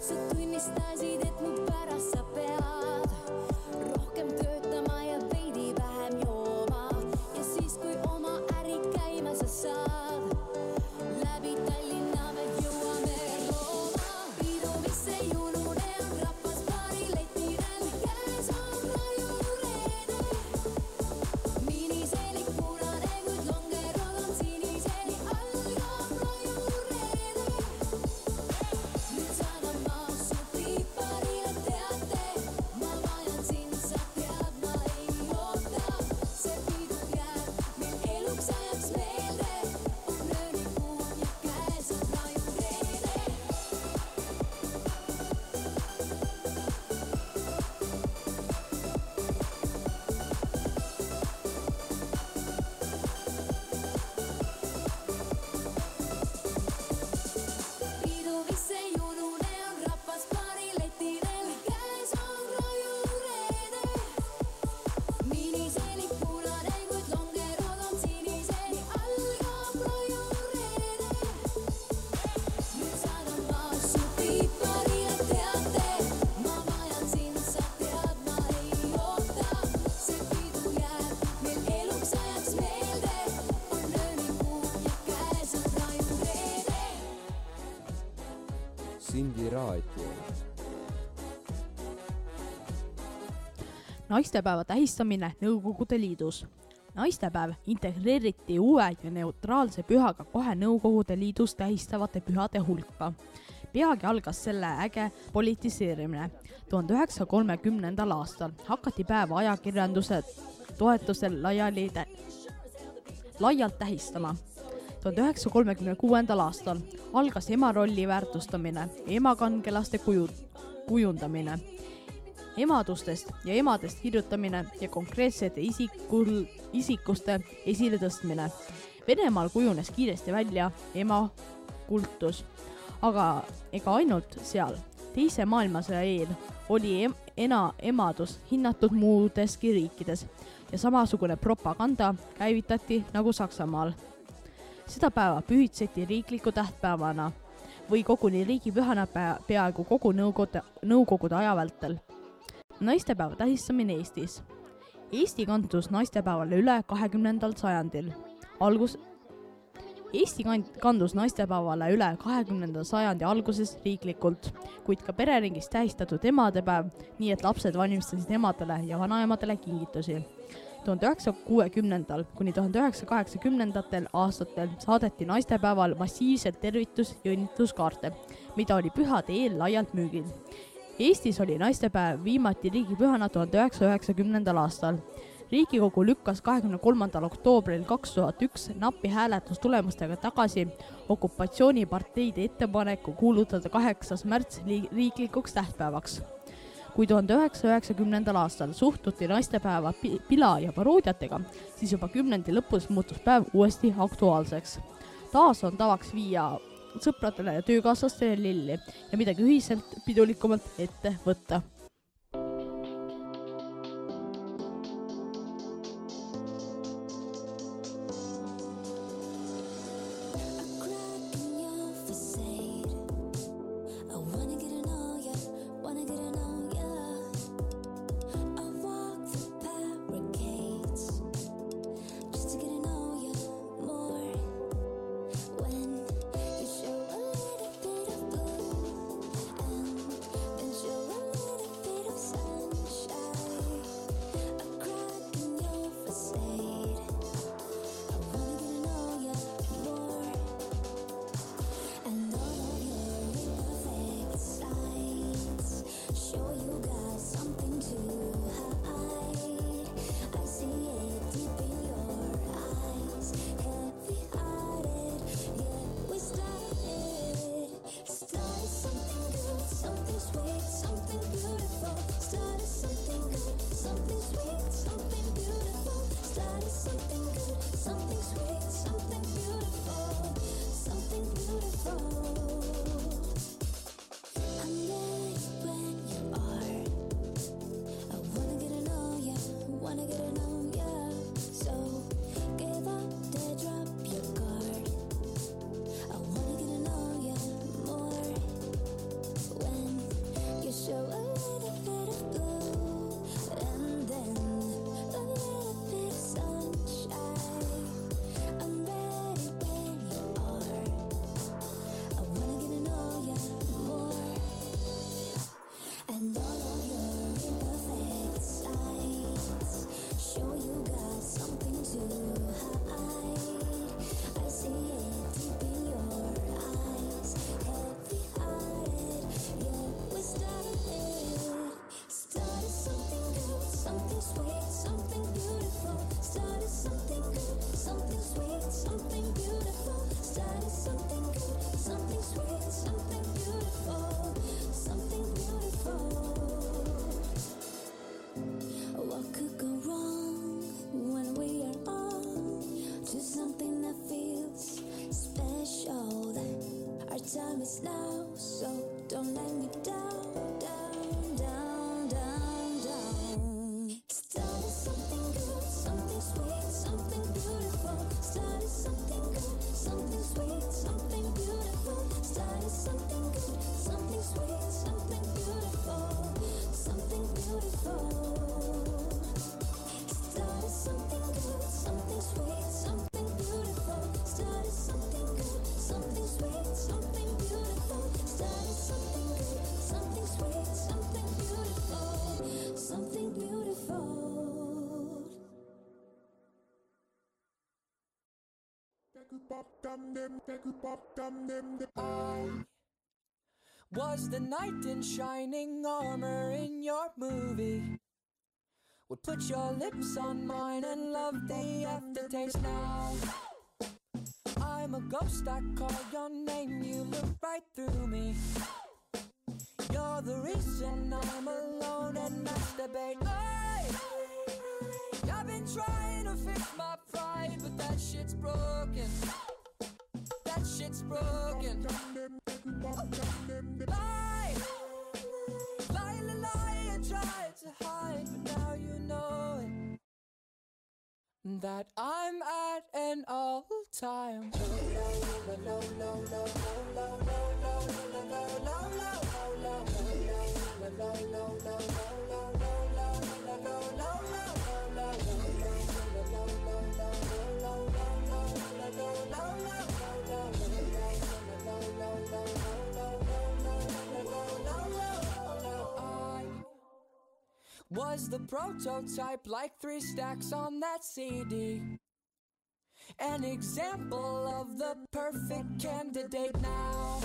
Sa tuwing nistalo naistepäeva tähistamine Nõukogude Liidus. naistepäev integreeriti uue ja neutraalse pühaga kohe Nõukogude Liidus tähistavate pühade hulka. peagi algas selle äge politiseerimine. tuhande üheksasaja kolmekümnendal aastal hakati päeva ajakirjanduse toetusel laiali tä-, laialt tähistama. tuhande üheksasaja kolmekümne kuuendal aastal algas ema rolli väärtustamine, emakangelaste kuju, kujundamine emadustest ja emadest kirjutamine ja konkreetsete isikul, isikuste esiletõstmine. Venemaal kujunes kiiresti välja ema kultus, aga ega ainult seal. teise maailmasõja eel oli em ena emadus hinnatud muudeski riikides ja samasugune propaganda käivitati nagu Saksamaal. seda päeva pühitseti riikliku tähtpäevana või koguni riigipühana pea, peaaegu kogu nõukogude, nõukogude aja vältel naistepäeva tähistamine Eestis. Eesti kandus naistepäevale üle kahekümnendal sajandil. algus, Eesti kand-, kandus naistepäevale üle kahekümnenda sajandi alguses riiklikult, kuid ka pereringis tähistatud emadepäev, nii et lapsed valmistasid emadele ja vanaemadele kingitusi. tuhande üheksasaja kuuekümnendal kuni tuhande üheksasaja kaheksakümnendatel aastatel saadeti naistepäeval massiivselt tervitus- ja õnnitluskaarte, mida oli pühade eel laialt müügil Eestis oli naistepäev viimati riigipühana tuhande üheksasaja üheksakümnendal aastal. riigikogu lükkas kahekümne kolmandal oktoobril kaks tuhat üks napi hääletustulemustega tagasi okupatsiooniparteide ettepaneku kuulutada kaheksas märts li- riiklikuks tähtpäevaks. kui tuhande üheksasaja üheksakümnendal aastal suhtuti naistepäeva pi- pila ja paroodiatega, siis juba kümnendi lõpus muutus päev uuesti aktuaalseks. taas on tavaks viia sõpradele ja töökaaslastele lilli ja midagi ühiselt pidulikumat ette võtta. Time is now, I was the knight in shining armor in your movie. Would put your lips on mine and love the aftertaste now. I'm a ghost, I call your name, you look That I'm at an all time. Was the prototype, like three stacks on that CD. An example of the perfect candidate now.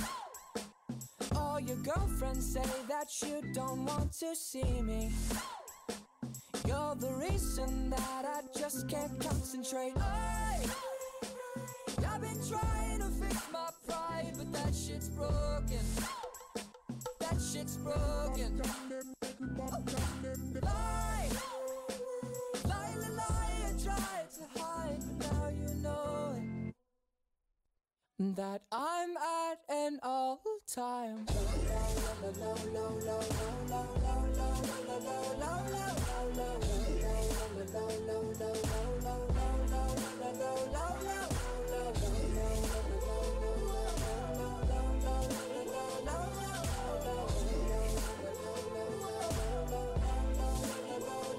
All your girlfriends say that you don't want to see me. You're the reason that I just can't concentrate. Hey! I've been trying to fix my pride, but that shit's broken. That shit's broken. That I'm at an all time.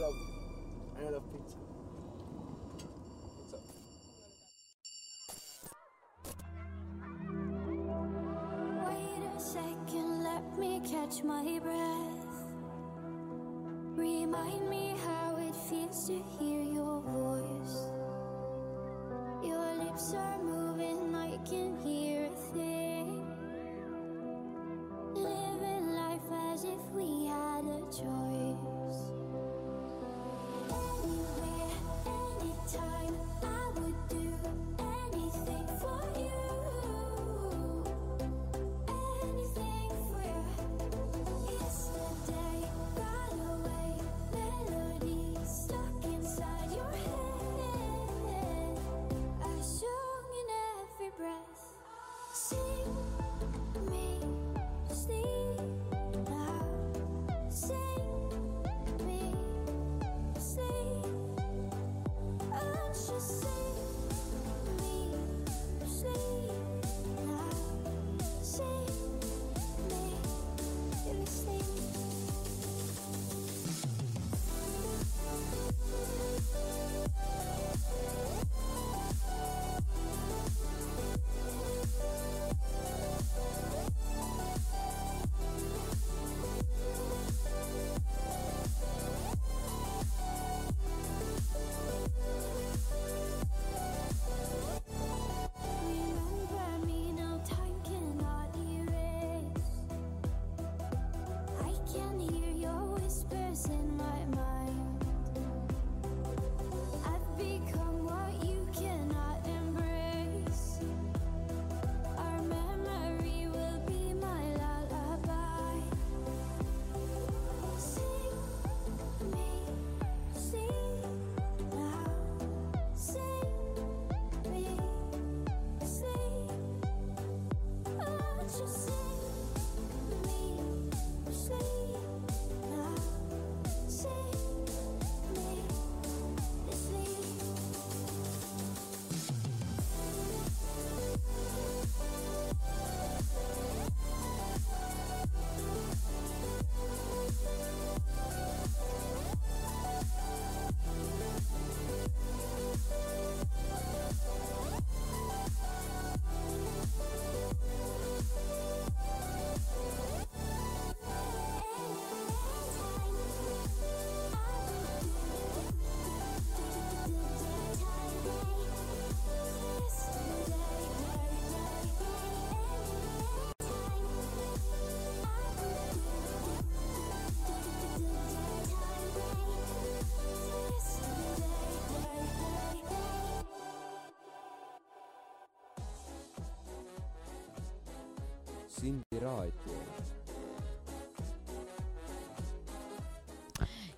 love it. I love pizza. Wait a second, let me catch my breath. Remind me how it feels to hear.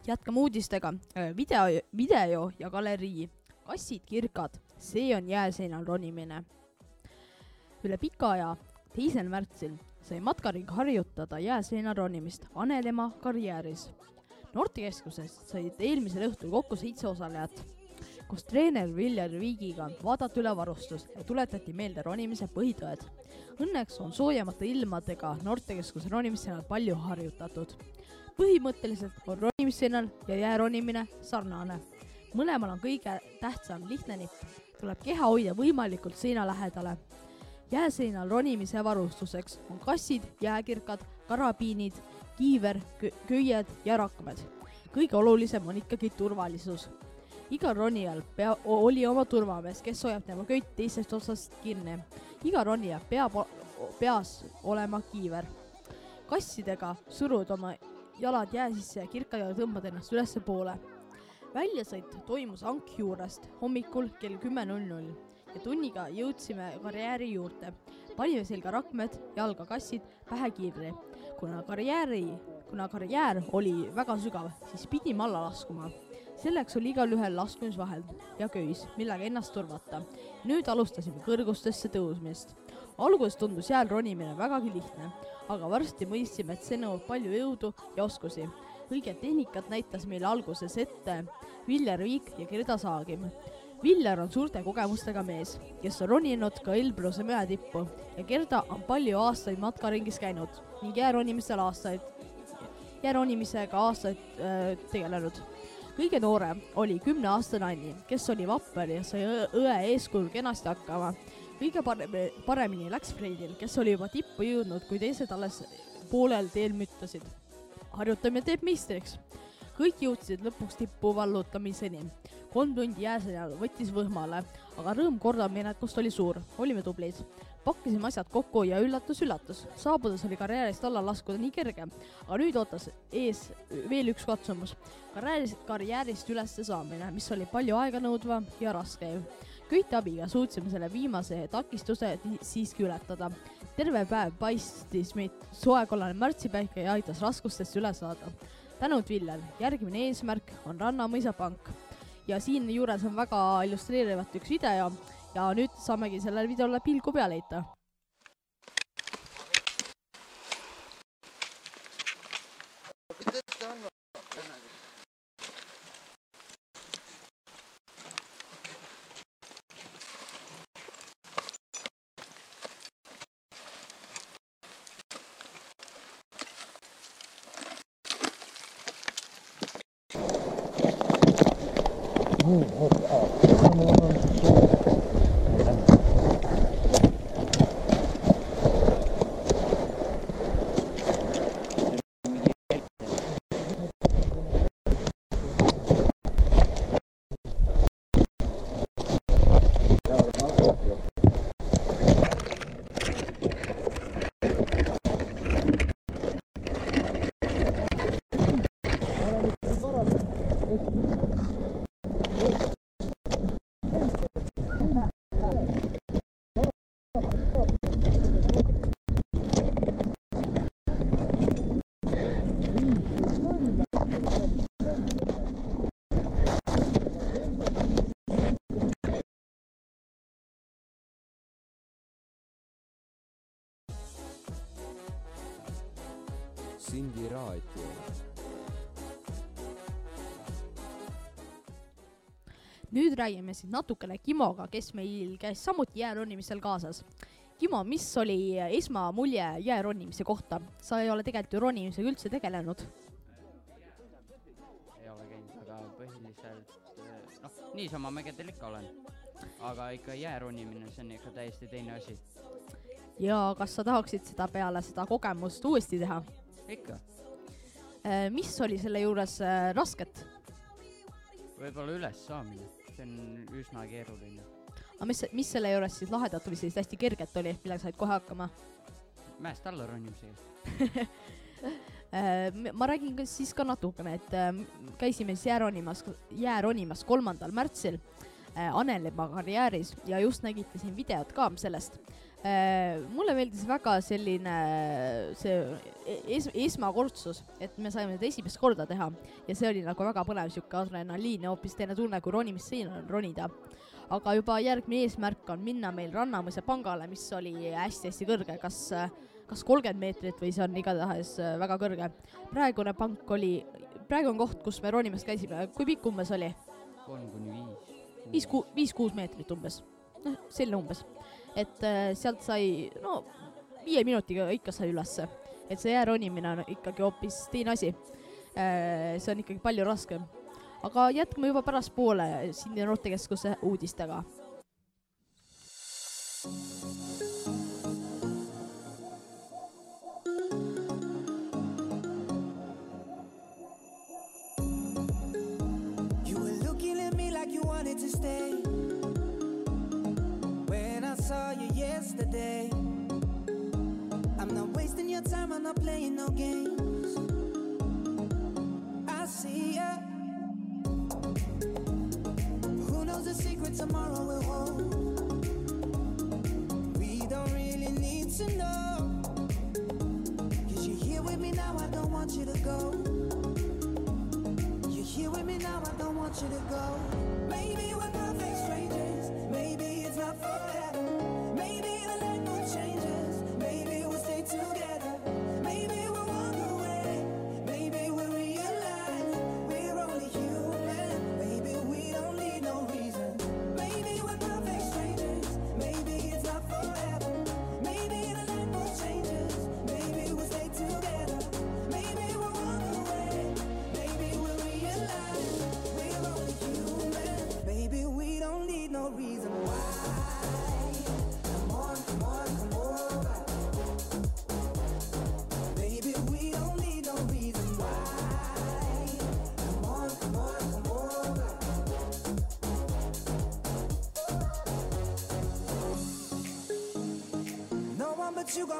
Jätkame uudistega. video, video ja galerii. kassid kirkad, see on jääseinal ronimine. üle pika aja, teisel märtsil sai matkaring harjutada jääseinal ronimist Anelemaa karjääris. noortekeskuses said eelmisel õhtul kokku seitse osalejat. koos treener Viljar Viigiga vaadati üle varustus ja tuletati meelde ronimise põhitõed. Õnneks on soojemate ilmadega noortekeskuse ronimisseenal palju harjutatud põhimõtteliselt on ronimissõnal ja jääronimine sarnane. mõlemal on kõige tähtsam lihtne nipp, tuleb keha hoida võimalikult seina lähedale. jääseinal ronimise varustuseks on kassid, jääkirkad, karabiinid, kiiver, köied ja rakmed. kõige olulisem on ikkagi turvalisus. igal ronijal pea, oli oma turvamees, kes hoiab tema köit teisest otsast kinni. iga ronija peab peas olema kiiver kassidega surud oma jalad jää sisse ja kirkadega tõmbad ennast ülespoole. väljasõit toimus Ank juurest hommikul kell kümme null null ja tunniga jõudsime karjääri juurde. panime selga rakmed, jalga kassid, pähe kiivri. kuna karjääri, kuna karjäär oli väga sügav, siis pidime alla laskuma. selleks oli igalühel laskumisvahend ja köis, millega ennast turvata. nüüd alustasime kõrgustesse tõusmist. alguses tundus jääl ronimine vägagi lihtne, aga varsti mõistsime, et see nõuab palju jõudu ja oskusi. õiget tehnikat näitas meile alguses ette Viljar Viik ja Gerda Saagim. Viljar on suurte kogemustega mees, kes on roninud ka Elbruse mäe tippu ja Gerda on palju aastaid matkaringis käinud ning jääronimisel aastaid, jääronimisega aastaid äh, tegelenud. kõige noorem oli kümneaastane Anni, kes oli vapper ja sai õe eeskujul kenasti hakkama. Kõige parem, paremini läks Freidil, kes oli juba tippu jõudnud, kui teised alles poolel teel müttasid. harjutamine teeb meistriks. kõik jõudsid lõpuks tippu vallutamiseni. kolm tundi jääsejal võttis võhmale, aga rõõm kordaminekust oli suur, olime tublid. pakkisime asjad kokku ja üllatus-üllatus, saabudes oli karjäärist alla laskuda nii kerge, aga nüüd ootas ees veel üks katsumus. karjäärist, karjäärist ülesse saamine, mis oli palju aeganõudva ja raske köite abiga suutsime selle viimase takistuse siiski ületada. terve päev paistis meid soekollane märtsipäike ja aitas raskustest üle saada. tänud, Villel, järgmine eesmärk on Rannamõisa pank. ja siinjuures on väga illustreerivalt üks video ja nüüd saamegi sellele videole pilgu peale heita. Sindi raadio. nüüd räägime siis natukene Kimoga, kes meil käis samuti jääronimisel kaasas. Kimo, mis oli esmamulje jääronimise kohta? sa ei ole tegelikult ju ronimisega üldse tegelenud. ei ole käinud, aga põhiliselt eh, noh, niisama mägedel ikka olen. aga ikka jääronimine, see on ikka täiesti teine asi. ja kas sa tahaksid seda peale seda kogemust uuesti teha? ikka, mis oli selle juures äh, rasket? võib-olla ülessaamine, see on üsna keeruline. aga mis, mis selle juures siis lahedat või sellist hästi kerget oli, millega said kohe hakkama? mäest alla ronimisega. Äh, ma räägin ka siis ka natukene, et äh, käisime siis jääronimas, jääronimas kolmandal märtsil äh, Anelimaa karjääris ja just nägite siin videot ka sellest äh,. Mulle meeldis väga selline see es-, esmakordsus, et me saime seda esimest korda teha ja see oli nagu väga põnev sihuke adrenaliin ja hoopis teine tunne, kui ronimisseina on ronida aga juba järgmine eesmärk on minna meil Rannamõisa pangale, mis oli hästi-hästi kõrge, kas, kas kolmkümmend meetrit või see on igatahes äh, väga kõrge. praegune pank oli, praegu on koht, kus me ronimas käisime, kui pikk umbes oli? kolm kuni viis. viis ku-, viis-kuus meetrit umbes, noh, selline umbes. Et äh, sealt sai, no viie minutiga ikka sai ülesse, et see jääronimine on ikkagi hoopis teine asi. see on ikkagi palju raskem. aga jätkame juba pärastpoole Sindi noortekeskuse uudistega wanted to stay. Saw you yesterday, I'm not wasting your time, I'm not playing no games. I see ya. Who knows the secret tomorrow will hold? We don't really need to know. Cause you're here with me now, I don't want you to go. You're here with me now, I don't want you to go. Maybe we're perfect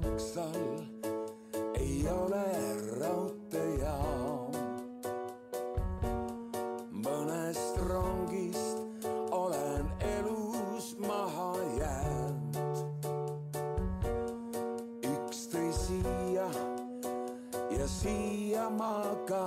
Saksal ei ole raudteejaam. mõnest rongist olen elus maha jäänud. üks tõi siia ja siia ma ka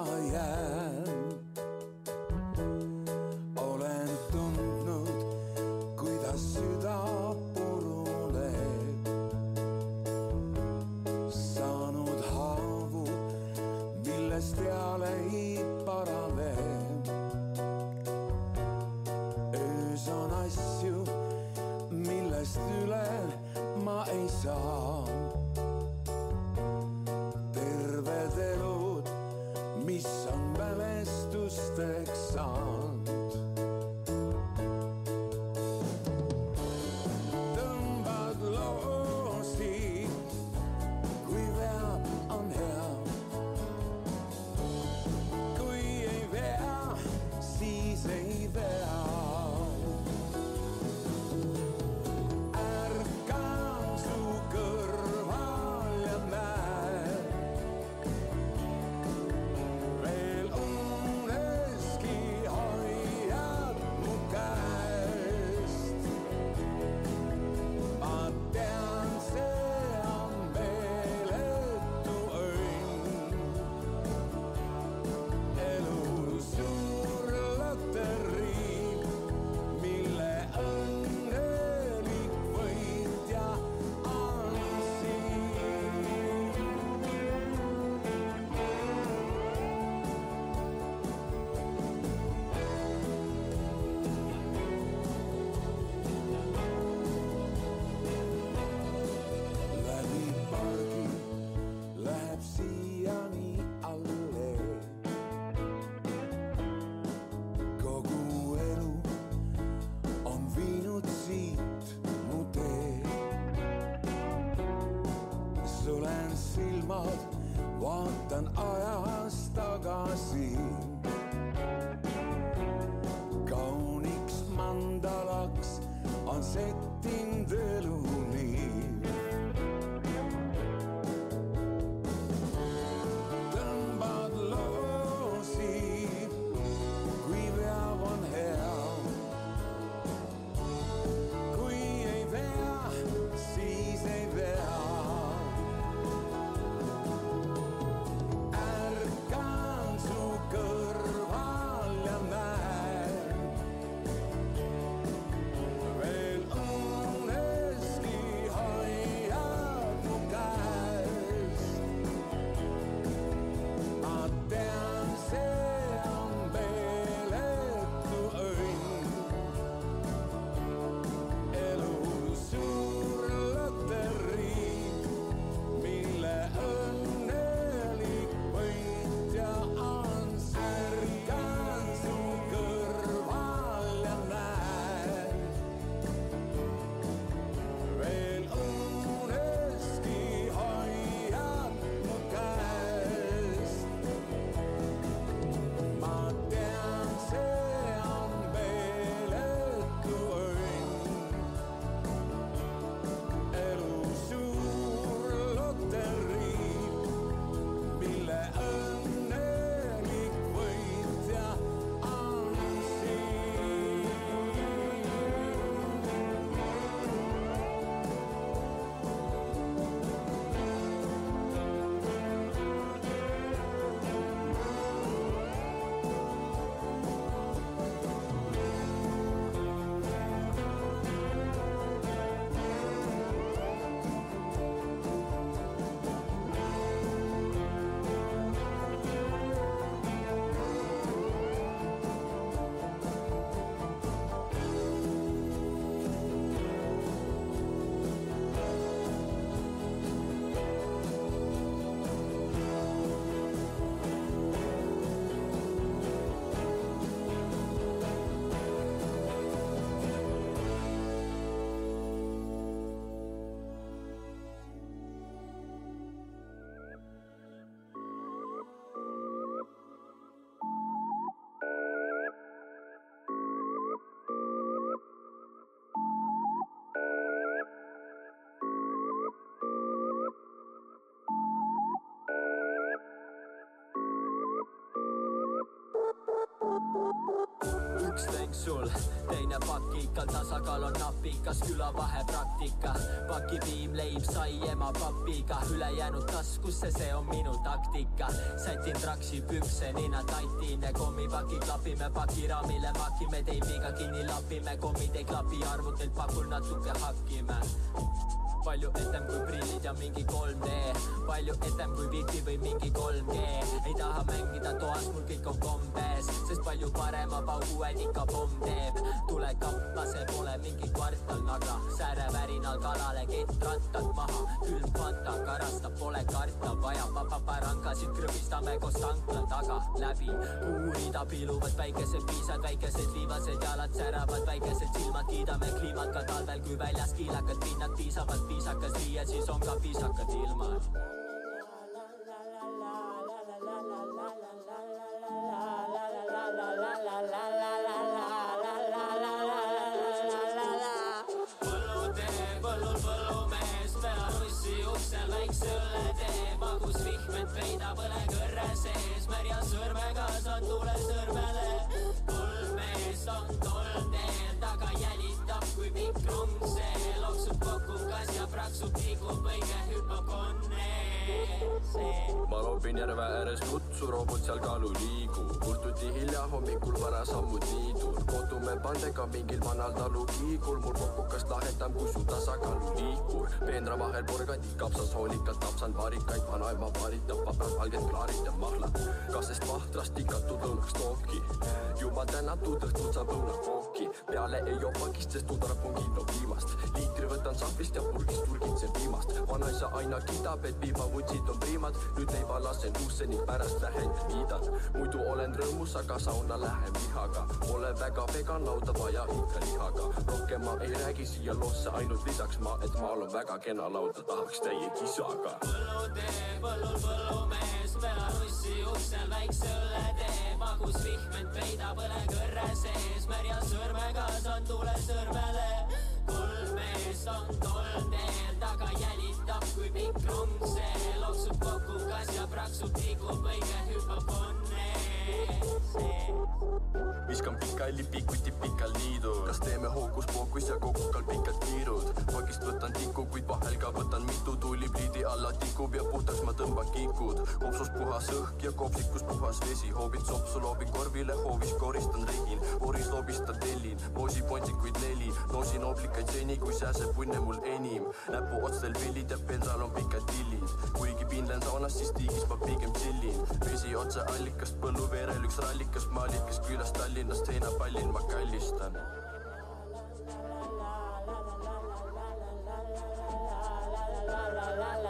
allemaal, want dan külavahe praktika, pakipiim, leib, sai ema papiga, ülejäänud taskusse, see on minu taktika. sätin traksi pükse, nina tatine, kommipaki klapime pakiraamile, makime teibiga kinni, lapime, kommid ei klapi, arvutilt pakul natuke hakkime palju etem kui prillid ja mingi 3D palju etem kui wifi või mingi 3G ei taha mängida toas, mul kõik on kombes, sest palju parema paugu etika pomm teeb. tule kappa, see pole mingi kvartal naga, säärevärinal kalale kettrattad maha, külm fanta karastab, pole karta vaja, paparankasid krõbistame koos tankla taga läbi. kuurid abiluvad väikesed piisad, väikesed liivased jalad säravad, väikesed silmad kiidame kliimat ka talvel, kui väljas kiilakad pinnad piisavad, viisakas riie, siis on ka viisakad ilmad. sees, märja sõrmega saan tule sõrmele. põldmees on tolmteel taga, jälitab kui pikk rong see, loksub kokku kas ja praksub, liigub õige, hüppab konneese. ma loobin järve ääres nutsu, robot seal kaalu liigu, kurtuti hilja hommikul vara sammud niidul, kohtume pandega mingil vanal talukiigul, mul kokukast lahedam kui su tasakaalu liikur, peenra vahel porgandid kapsas hoolikalt tapsan varikaid, vanaema varitab vabalt valget klaarit ja mahlat, kassest vahtrast tikatud lõunaks tooki, jumal tänatud õhtul saab lõunakooki, peale ei joo pakist, sest tudarab on kilo viimast, liitri võtan sahvist ja purgist turgitsen viimast, vanaisa aina kiidab, et piimavutsid on priimad, nüüd leiva lasen suusse ning pärast lähen niidan, muidu olen rõõmus, aga sauna lähen vihaga, pole väga vegan, lauda vaja ikka lihaga, rohkem ma ei räägi siia loosse, ainult lisaks ma, et maal on väga kena lauda, tahaks täie kisaga. põllutee, põllul põllumees, pearussi uksel väikse õlletee, magus vihmed peidab õlekõrre sees, märja sõrmega saan tule sõrmele. kuldmees on tolmteel taga, jälitab kui pikk rong see, loksub kokku kas ja praksub, liigub õige, hüppab konneese. viskan pikali pikuti pikal liidul, kas teeme hookus-pookus ja kokukal pikad tiirud, pakist võtan tiku, kuid vahel ka võtan mitu, tuli pliidi alla tikub ja puhtaks ma tõmban kikud, kopsus puhas õhk ja kopsikus puhas vesi, hoobid sopsu loobin korvile, hoovis koristan regin, oris loobistan tellin, moosipontsikuid neli, noosin oblikaid seni, kui sääseb unne mul enim, näpuotstel pillid ja pensal on pikad tillid, kuigi pindlen saunas, siis tiigis ma pigem chillin, vesi otse allikast, põlluveerel üks rallikas, maalikas külas Tallinnast heinapallil ma kallistan põllutee,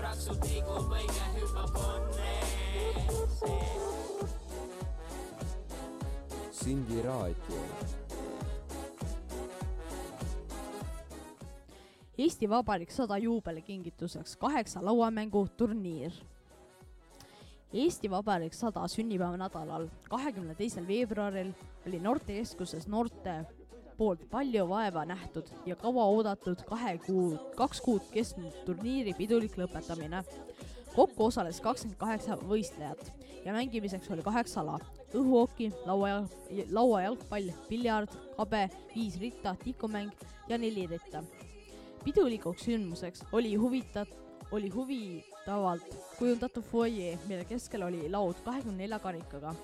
praksub, liigub õige, hüppab konneese. Sindi raadio. Eesti Vabariik sada juubelikingituseks kaheksa lauamängu turniir. Eesti Vabariik sada sünnipäevanädalal, kahekümne teisel veebruaril oli noortekeskuses noorte poolt palju vaeva nähtud ja kauaoodatud kahe kuu, kaks kuud kestnud turniiri pidulik lõpetamine. kokku osales kakskümmend kaheksa võistlejat ja mängimiseks oli kaheksa ala, õhuhooki, laua, lauajalgpall, piljard, kabe, viis ritta, tikumäng ja neli ritta pidulikuks sündmuseks oli huvitav, oli huvitavalt kujundatud fuajee, mille keskel oli laud kahekümne nelja karikaga.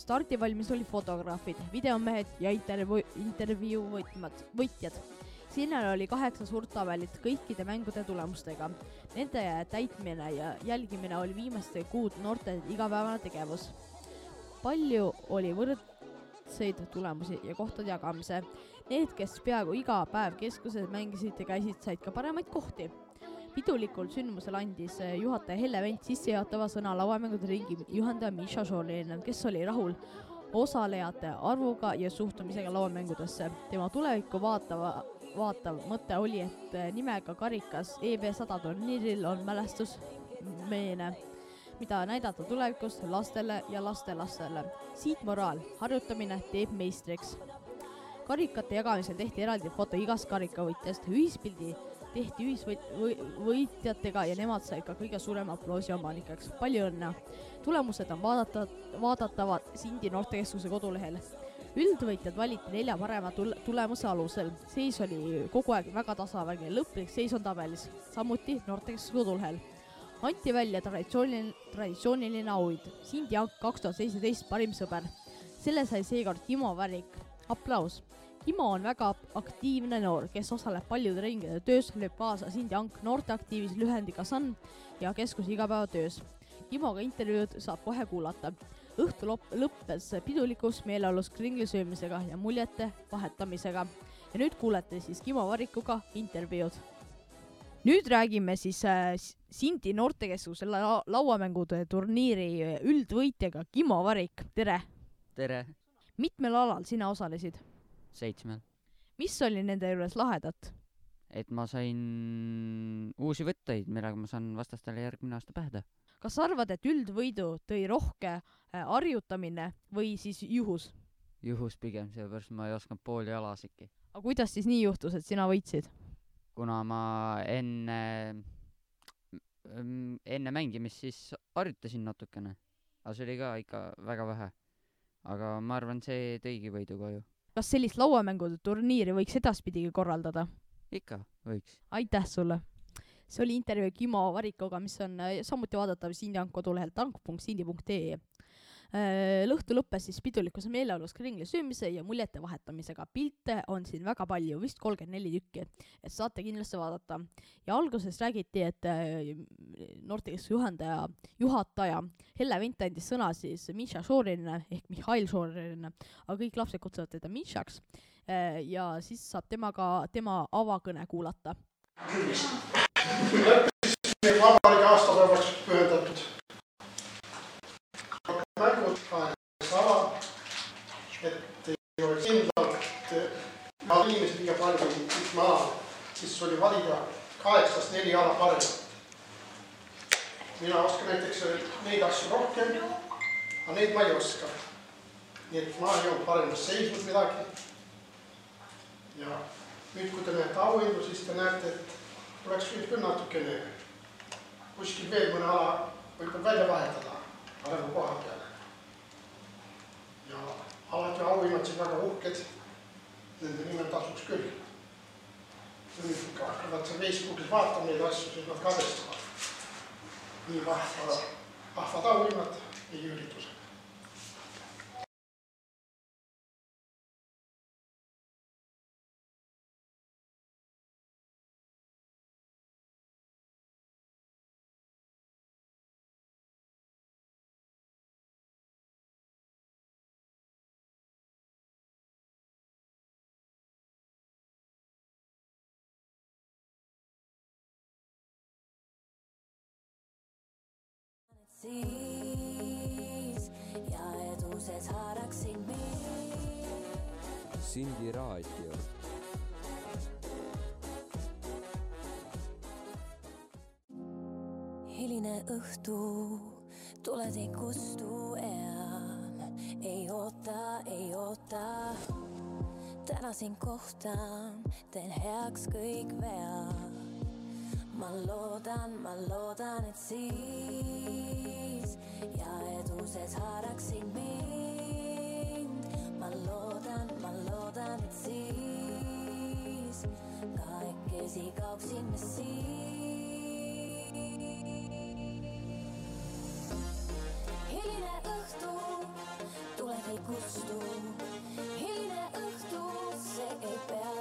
Stardivalmis oli fotograafid, videomehed ja intervjuu, intervjuu võtmad, võitjad. sinna oli kaheksa suurt tabelit kõikide mängude tulemustega. Nende täitmine ja jälgimine oli viimaste kuud noorte igapäevane tegevus. palju oli võrdseid tulemusi ja kohtade jagamise Need, kes peaaegu iga päev keskuses mängisid ja käisid, said ka paremaid kohti. Pidulikul sündmusel andis eh, juhataja Helle Vent sissejuhatava sõna lauamängude ringi juhendaja Miša Šolin, kes oli rahul osalejate arvuga ja suhtumisega lauamängudesse. tema tulevikku vaatava, vaatav mõte oli, et äh, nimega karikas EB100 turniiril on mälestusmeene, mida näidata tulevikus lastele ja lastelastele. siit moraal, harjutamine teeb meistriks. karikate jagamisel tehti eraldi foto igast karikavõitjast, ühispildi tehti ühisvõitjatega ja nemad said ka kõige suurema aplausi omanikeks. palju õnne! tulemused on vaadata, vaadatavad Sindi noortekeskuse kodulehel. üldvõitjad valiti nelja parema tul-, tulemuse alusel. seis oli kogu aeg väga tasavägine, lõplik seis on tabelis, samuti noortekeskuse kodulehel. anti välja traditsiooniline, traditsiooniline auhind, Sindi Ank kaks tuhat seitseteist parim sõber. selle sai seekord Timo Värik, aplaus Timo on väga aktiivne noor, kes osaleb paljude ringide töös, lööb kaasa Sindi Ank noorteaktiivis lühendiga SAN ja keskuse igapäevatöös. Timoga intervjuud saab kohe kuulata. õhtu lop-, lõppes pidulikus meeleolus kringli söömisega ja muljete vahetamisega. ja nüüd kuulete siis Timo Varikuga intervjuud. nüüd räägime siis äh, Sindi noortekeskuse la lauamängude turniiri üldvõitjaga Timo Varik, tere! tere, mitmel alal sina osalesid? seitsmel. mis oli nende juures lahedat? et ma sain uusi võtteid, millega ma saan vastastele järgmine aasta pähe kas sa arvad, et üldvõidu tõi rohke äh, harjutamine või siis juhus? juhus pigem, seepärast ma ei osanud pooli alasidki. aga kuidas siis nii juhtus, et sina võitsid? kuna ma enne, enne mängimist siis harjutasin natukene, aga see oli ka ikka väga vähe. aga ma arvan, see tõigi võidu koju. Kas sellist lauamängude turniiri võiks edaspidigi korraldada? ikka võiks. aitäh sulle! see oli intervjuu Kimo Varikoga, mis on äh, samuti vaadatav Sindi Ank kodulehel tank.sindi.ee. Lõhtu lõppes siis pidulikus meeleolus kringli söömise ja muljete vahetamisega. pilte on siin väga palju, vist kolmkümmend neli tükki, et saate kindlasti vaadata. ja alguses räägiti, et äh, noortekeskuse juhendaja, juhataja Helle Vint andis sõna siis Miša Šorinile ehk Mihhail Šorinile, aga kõik lapsed kutsuvad teda Mišaks. ja siis saab temaga, tema avakõne kuulata meie vabariigi aastapäevaks pühendatud mängud kaheksas ala, et ei oleks kindlalt ühe inimesed liiga palju mitme ala, siis oli valida kaheksast neli ala paremat. mina oskan näiteks neid asju rohkem, aga neid ma ei oska. nii et ma ei olnud paremas seisnud midagi. ja nüüd, kui te näete auhindu, siis te näete, et oleks võinud küll natukene kuskil veel mõne ala võib-olla välja vahetada parema koha peale. ja alati auhinnad siin väga uhked. Nende nimel tasuks küll. Kui hakkavad seal Facebookis vaatama neid asju, siis nad kadestavad. nii vahva, vahvad auhinnad meie üritusel. Siis ja eduses haaraksin mind. Sindi raadio. hiline õhtu, tuled ei kustu enam, ei oota, ei oota. täna sind kohtan, teen heaks kõik vead. ma loodan, ma loodan, et siis ja eduses haaraksin mind. ma loodan, ma loodan, et siis kahekesi kaoksime siin. hiline õhtu, tuled ei kustu. hiline õhtu, see ei peatu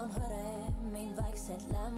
Don't hurt him, mean bike set lamb.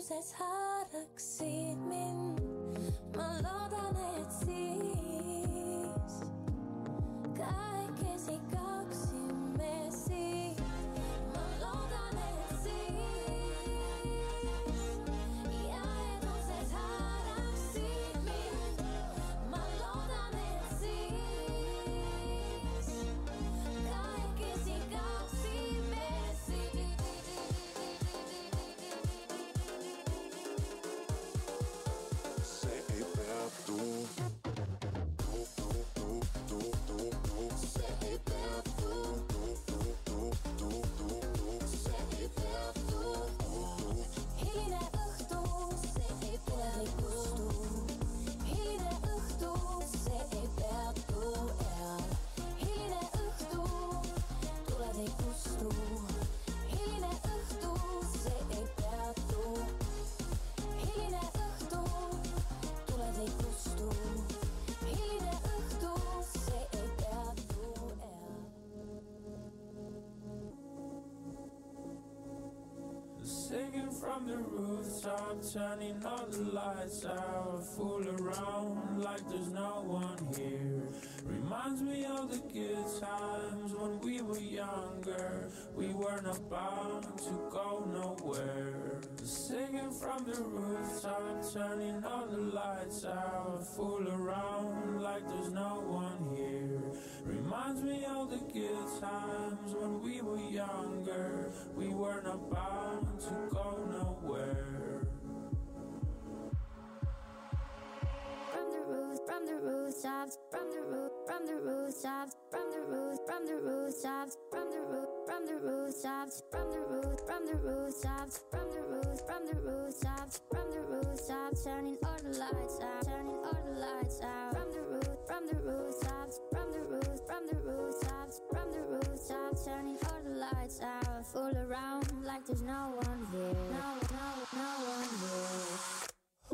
knows that's how Singing from the rooftop, turning all the lights out. Fool around like there's no one here. Reminds me of the good times when we were younger. We weren't bound to go nowhere. Singing from the rooftop, turning all the lights out. Fool around like there's no one here. Reminds me of the good times when we were younger. We weren't about to go nowhere. From the rooftops, from the roof, from the rooftops, from the roof, from the rooftops, from the roof, from the rooftops, from the roof, from the rooftops, from the roof, from the rooftops, from the rooftops, turning all the lights out, turning all the lights out. From the roof, from the rooftops, from the roof, from the rooftops, from the rooftops, turning all the lights out. Fool around like there's no one here, no, no, no one here.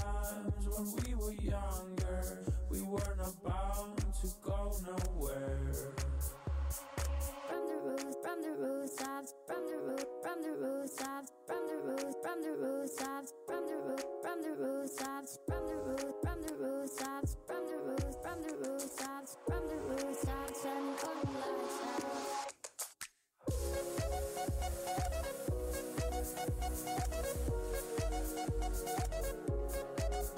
times when we were younger. We weren't about to go nowhere. From the roof, from the rooftops, from the roof, from the rooftops, from the roof, from the rooftops, from the roof, from the rooftops, from the roof, from the rooftops, from the roof, from the rooftops, from the rooftops. Singing from the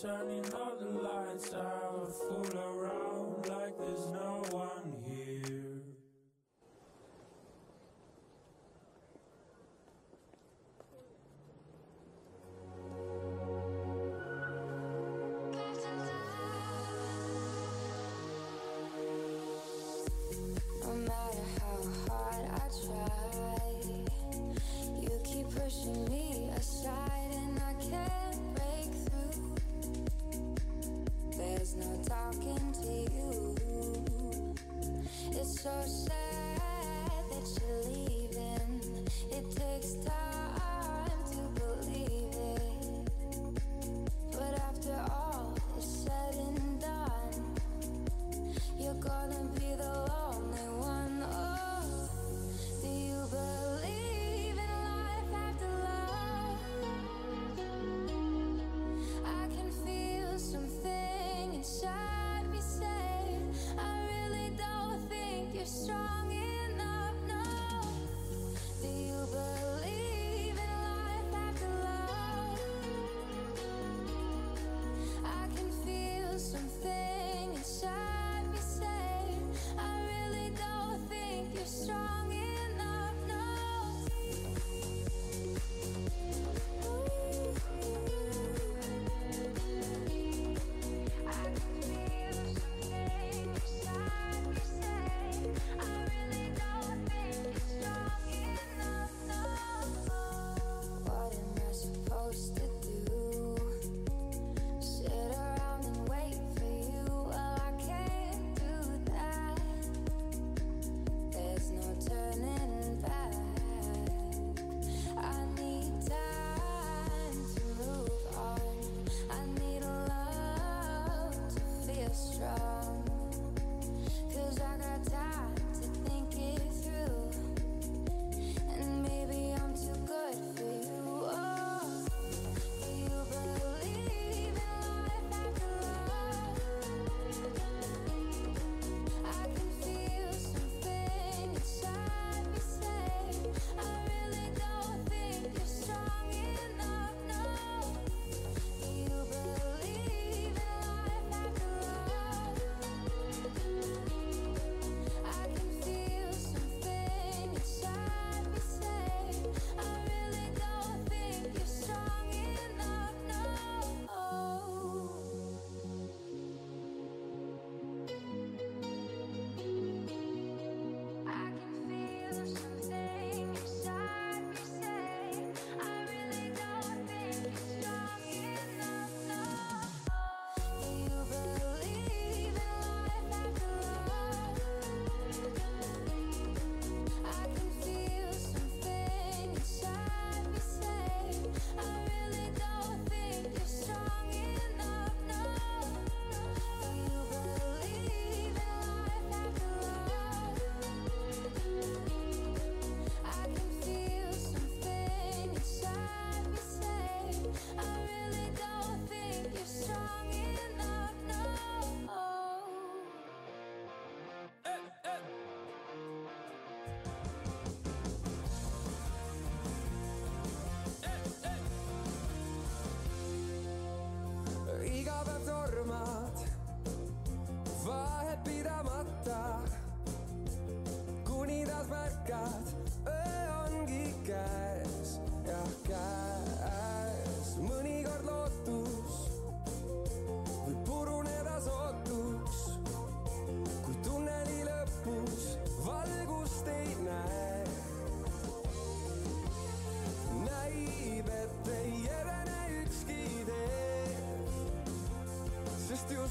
turning all the lights out. Fool around like there's no one here. talking to you. It's so sad that you're leaving. It takes time.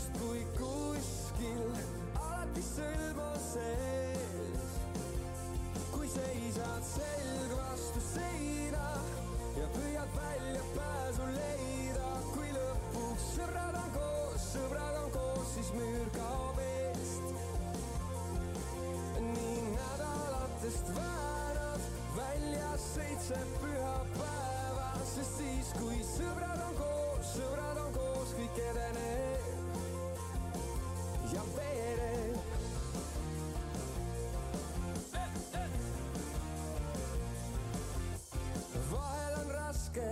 justkui kuskil alati sõlma sees. kui seisad selg vastu seina ja püüad väljapääsu leida, kui lõpuks sõbrad on koos, sõbrad on koos, siis müür kaob eest. nii nädalatest väänad väljas seitse pühapäeva, sest siis, kui sõbrad on koos, sõbrad on koos, kõik edeneb. Javere. Vahelan raske,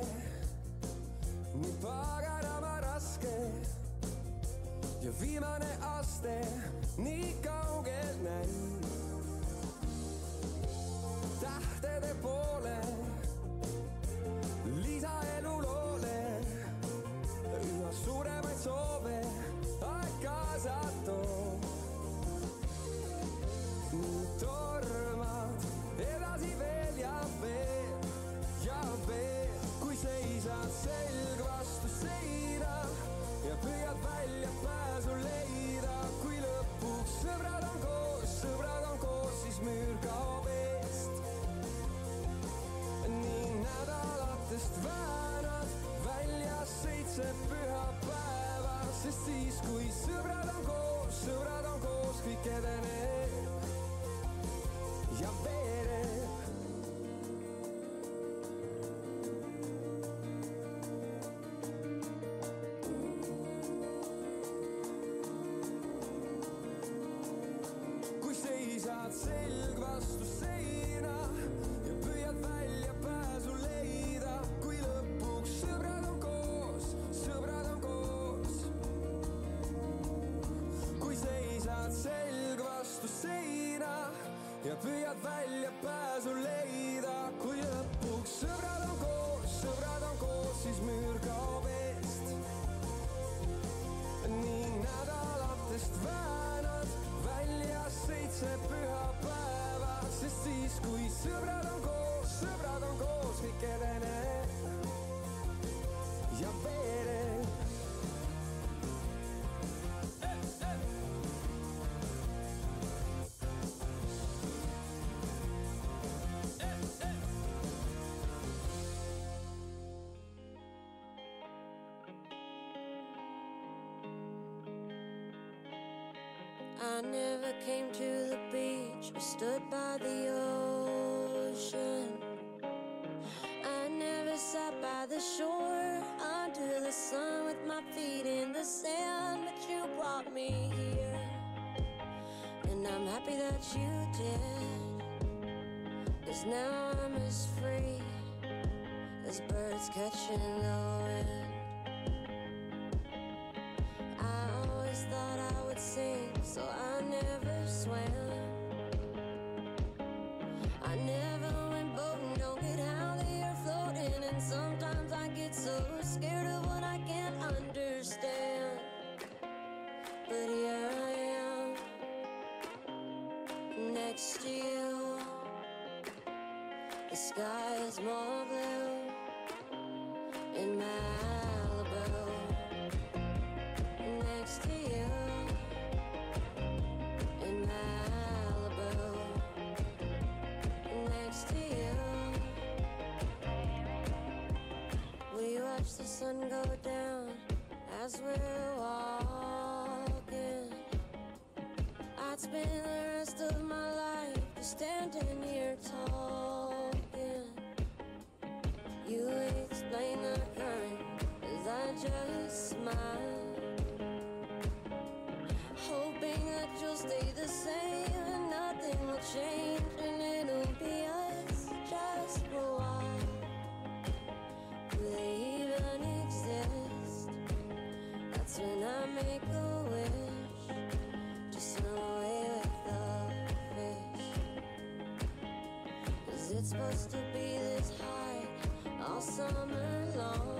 nii paganama raske ja viimane aste nii. Sõbrad on koos, sõbrad on koos, kõik edeneb ja veereb. I never came to the beach or stood by the ocean. I never sat by the shore under the sun with my feet in the sand, but you brought me here. And I'm happy that you did. Cause now I'm as free as birds catching the wind. Sometimes I get so scared of what I can't understand. But here I am, next to you. The sky is more blue in Malibu next to you in Malibu. Next to you, sun go down as we're walking. I'd spend the rest of my life just standing supposed to be this high all summer long.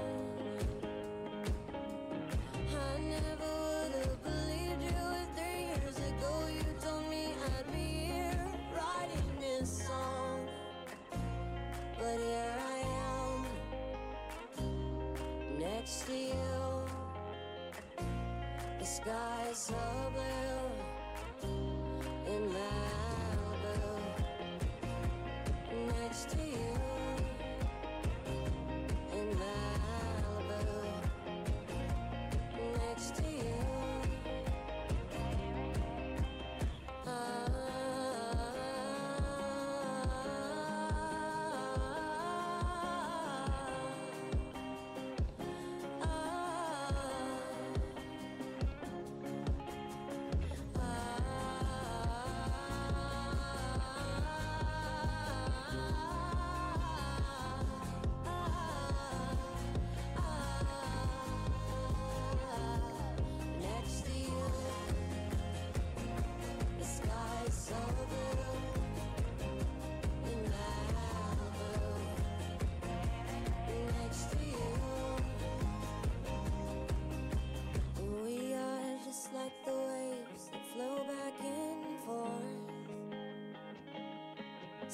I never would have believed you if three years ago you told me I'd be here writing this song. But here I am, next to you. The sky is so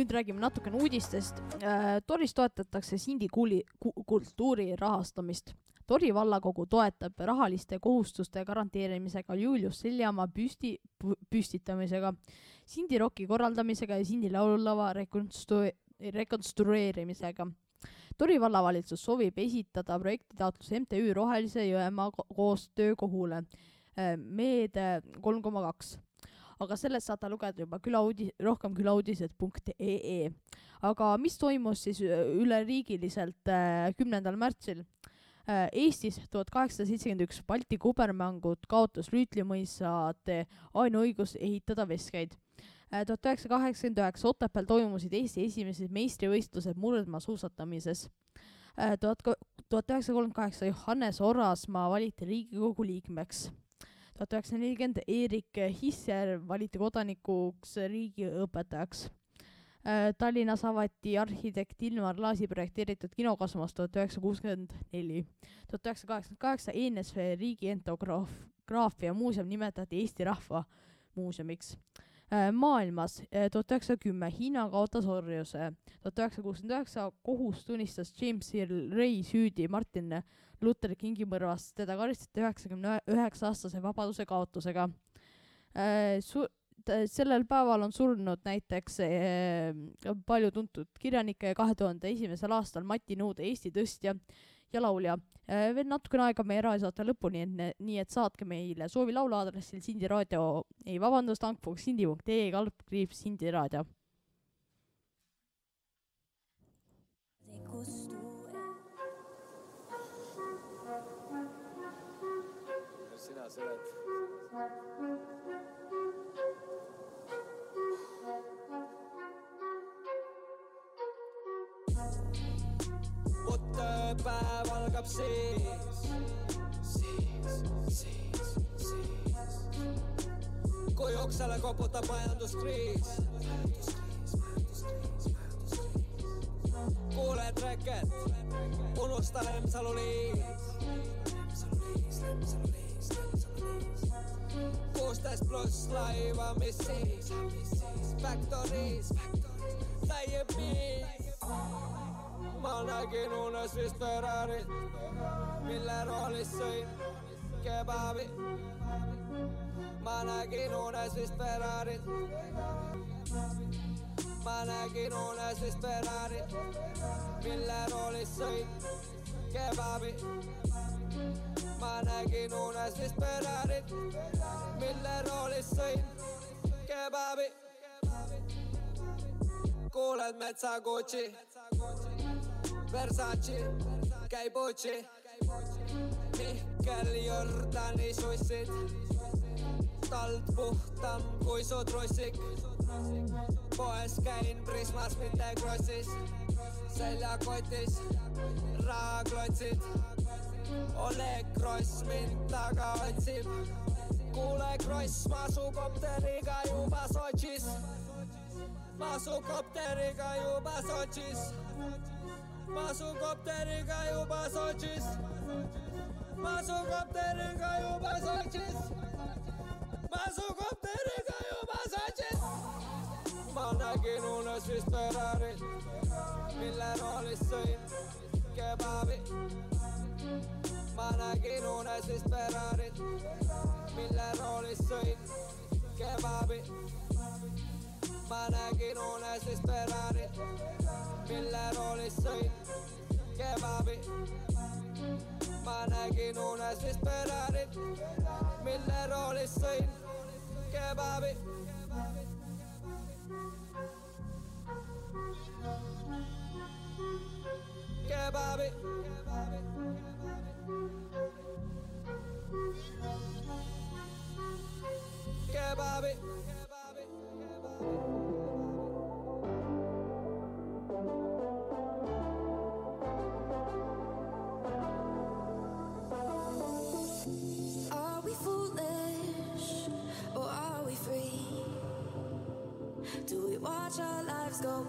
Nüüd räägime natukene uudistest. Toris toetatakse Sindi kuuli-, kultuuri rahastamist. Tori vallakogu toetab rahaliste kohustuste garanteerimisega Julius Seljamaa püsti, püstitamisega, Sindi roki korraldamisega ja Sindi laululava rekonstru-, rekonstrueerimisega. Tori vallavalitsus soovib esitada projektitaotluse MTÜ Rohelise Jõemaa ko- koostöökohule, meede kolm koma kaks aga sellest saate lugeda juba külauudi-, rohkem külauudised.ee. aga mis toimus siis ü- üleriigiliselt äh, kümnendal märtsil? Eestis tuhat kaheksasada seitsekümmend üks Balti kubermängud kaotas rüütlimõisade ainuõigus ehitada veskeid. tuhat üheksasada kaheksakümmend üheksa Otepääl toimusid Eesti esimesed meistrivõistlused murdmaasuusatamises. tuhat, tuhat üheksasada kolmkümmend kaheksa Johannes Orasmaa valiti Riigikogu liikmeks tuhat üheksasada nelikümmend Eerik Hisser valiti kodanikuks riigiõpetajaks. Tallinnas avati arhitekt Ilmar Laasi projekteeritud kinokosmos tuhat üheksasada kuuskümmend neli. tuhat üheksasada kaheksakümmend kaheksa ENSV riigientograafia muuseum nimetati Eesti Rahva Muuseumiks. maailmas tuhat üheksasada kümme Hiina kaotas orjuse. tuhat üheksasada kuuskümmend üheksa kohus tunnistas James Ray süüdi Martin Luther Kingi mõrvas, teda karistati üheksakümne üheksa aastase vabaduse kaotusega. Su-, sellel päeval on surnud näiteks äh, palju tuntud kirjanikke ja kahe tuhande esimesel aastal Mati Nuude Eesti tõstja ja laulja äh,. veel natukene aega meie raadiosaate lõpuni, nii et saatke meile soovi laulu aadressil Sindi raadio, ei vabandust, ankpunkt sindi.ee kaldkriips Sindi raadio. Sina sõled. päev algab siis, siis, siis, siis. kui oksale koputab majanduskriis. kuuled reket, unusta Lemsalu liis. Kuusteist pluss laiva, mis siis, Factories, täie piis. ma nägin unes vist Ferrarit, mille roolis sõin kebabi. ma nägin unes vist Ferrarit. ma nägin unes vist Ferrarit, mille roolis sõin kebabi. Ma nägin unes vist Ferrarit, mille roolis sõin kebabi. kuuled metsa Gucci, Versace, käib Gucci, Mihkel Jordani sussid, tald puhtam kui su trussik. poes käin Prismas, mitte Krossis, seljakotis rahaklotsid. Oleg Kross mind taga otsib. kuule Kross, ma su kopteriga juba Sotšis. ma su kopteriga juba Sotšis. ma su kopteriga juba Sotšis. ma su kopteriga juba Sotšis. ma su kopteriga juba Sotšis. ma nägin unes vist Ferrarit, mille roolis sõin kebabi. Ma nägin unes vist Ferrarit, mille roolis sõin kebabi. ma nägin unes vist Ferrarit, mille roolis sõin kebabi. ma nägin unes vist Ferrarit, mille roolis sõin kebabi. kebabi. kebabi.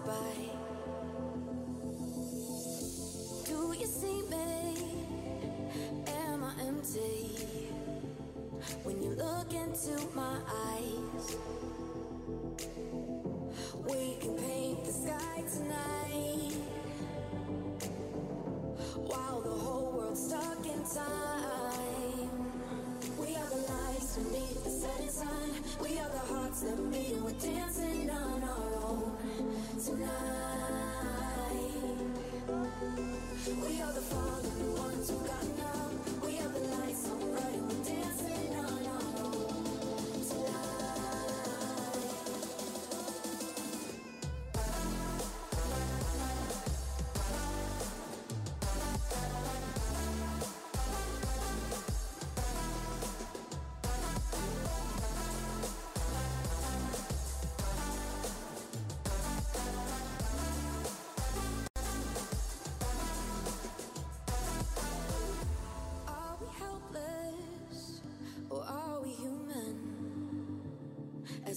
By. love.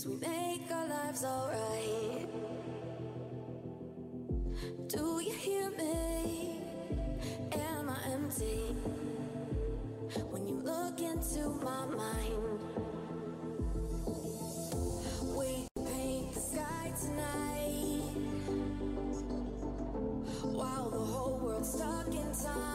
We make our lives alright. Do you hear me? Am I empty? When you look into my mind, we paint the sky tonight. While the whole world's stuck in time.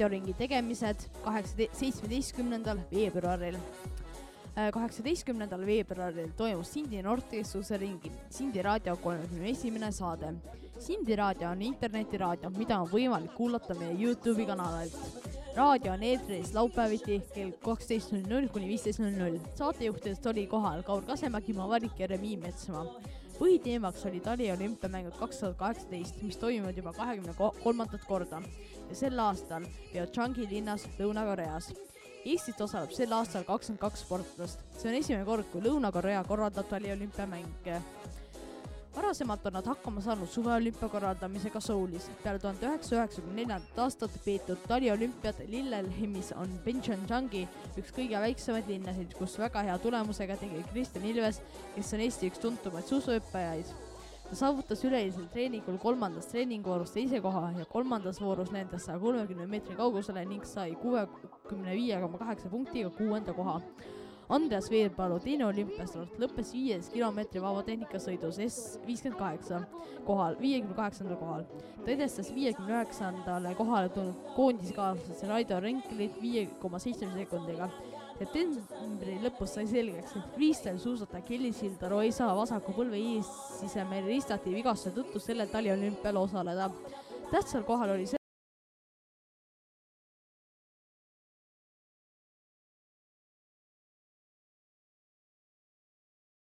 raadioringi tegemised kaheksa, seitsmeteistkümnendal veebruaril. kaheksateistkümnendal veebruaril toimus Sindi noortekeskuse ringil Sindi raadio kolmekümne esimene saade. Sindi raadio on internetiraadio, mida on võimalik kuulata meie Youtube'i kanalilt. raadio on eetris laupäeviti kell kaksteist null null kuni viisteist null null. saatejuhtidest oli kohal Kaur Kasemägi, Ivo Varik ja Remi Metsmaa põhiteemaks oli tali olümpiamängud kaks tuhat kaheksateist, mis toimuvad juba kahekümne kolmandat korda ja sel aastal Pyeongchangi linnas Lõuna-Koreas. Eestist osaleb sel aastal kakskümmend kaks sportlast. see on esimene kord, kui Lõuna-Korea korraldab taliolümpiamänge. varasemalt on nad hakkama saanud suveolümpia korraldamisega Soulis. peale tuhande üheksasaja üheksakümne neljandat aastat peetud taliolümpiat Lillelhemis on Pyeongchangi üks kõige väiksemaid linnasid, kus väga hea tulemusega tegi Kristjan Ilves, kes on Eesti üks tuntumaid suusahüppajaid ta saavutas üleeilsel treeningul kolmandas treeningvoorus teise koha ja kolmandas voorus lendas saja kolmekümne meetri kaugusele ning sai kuuekümne viie koma kaheksa punktiga kuuenda koha. Andreas Veerpalu teine olümpiastart lõppes viies kilomeetri vabatehnikasõidus S viiskümmend kaheksa kohal, viiekümne kaheksandal kohal. ta edestas viiekümne üheksandale kohale tulnud koondiskaaslase Raido Renklit viie koma seitsme sekundiga septembri lõpus sai selgeks, et freestyle suusataja Kelly Sildaru ei saa vasaku põlve eessisemel ristati vigastuse tõttu sellel taliolümpial osaleda. tähtsal kohal oli see,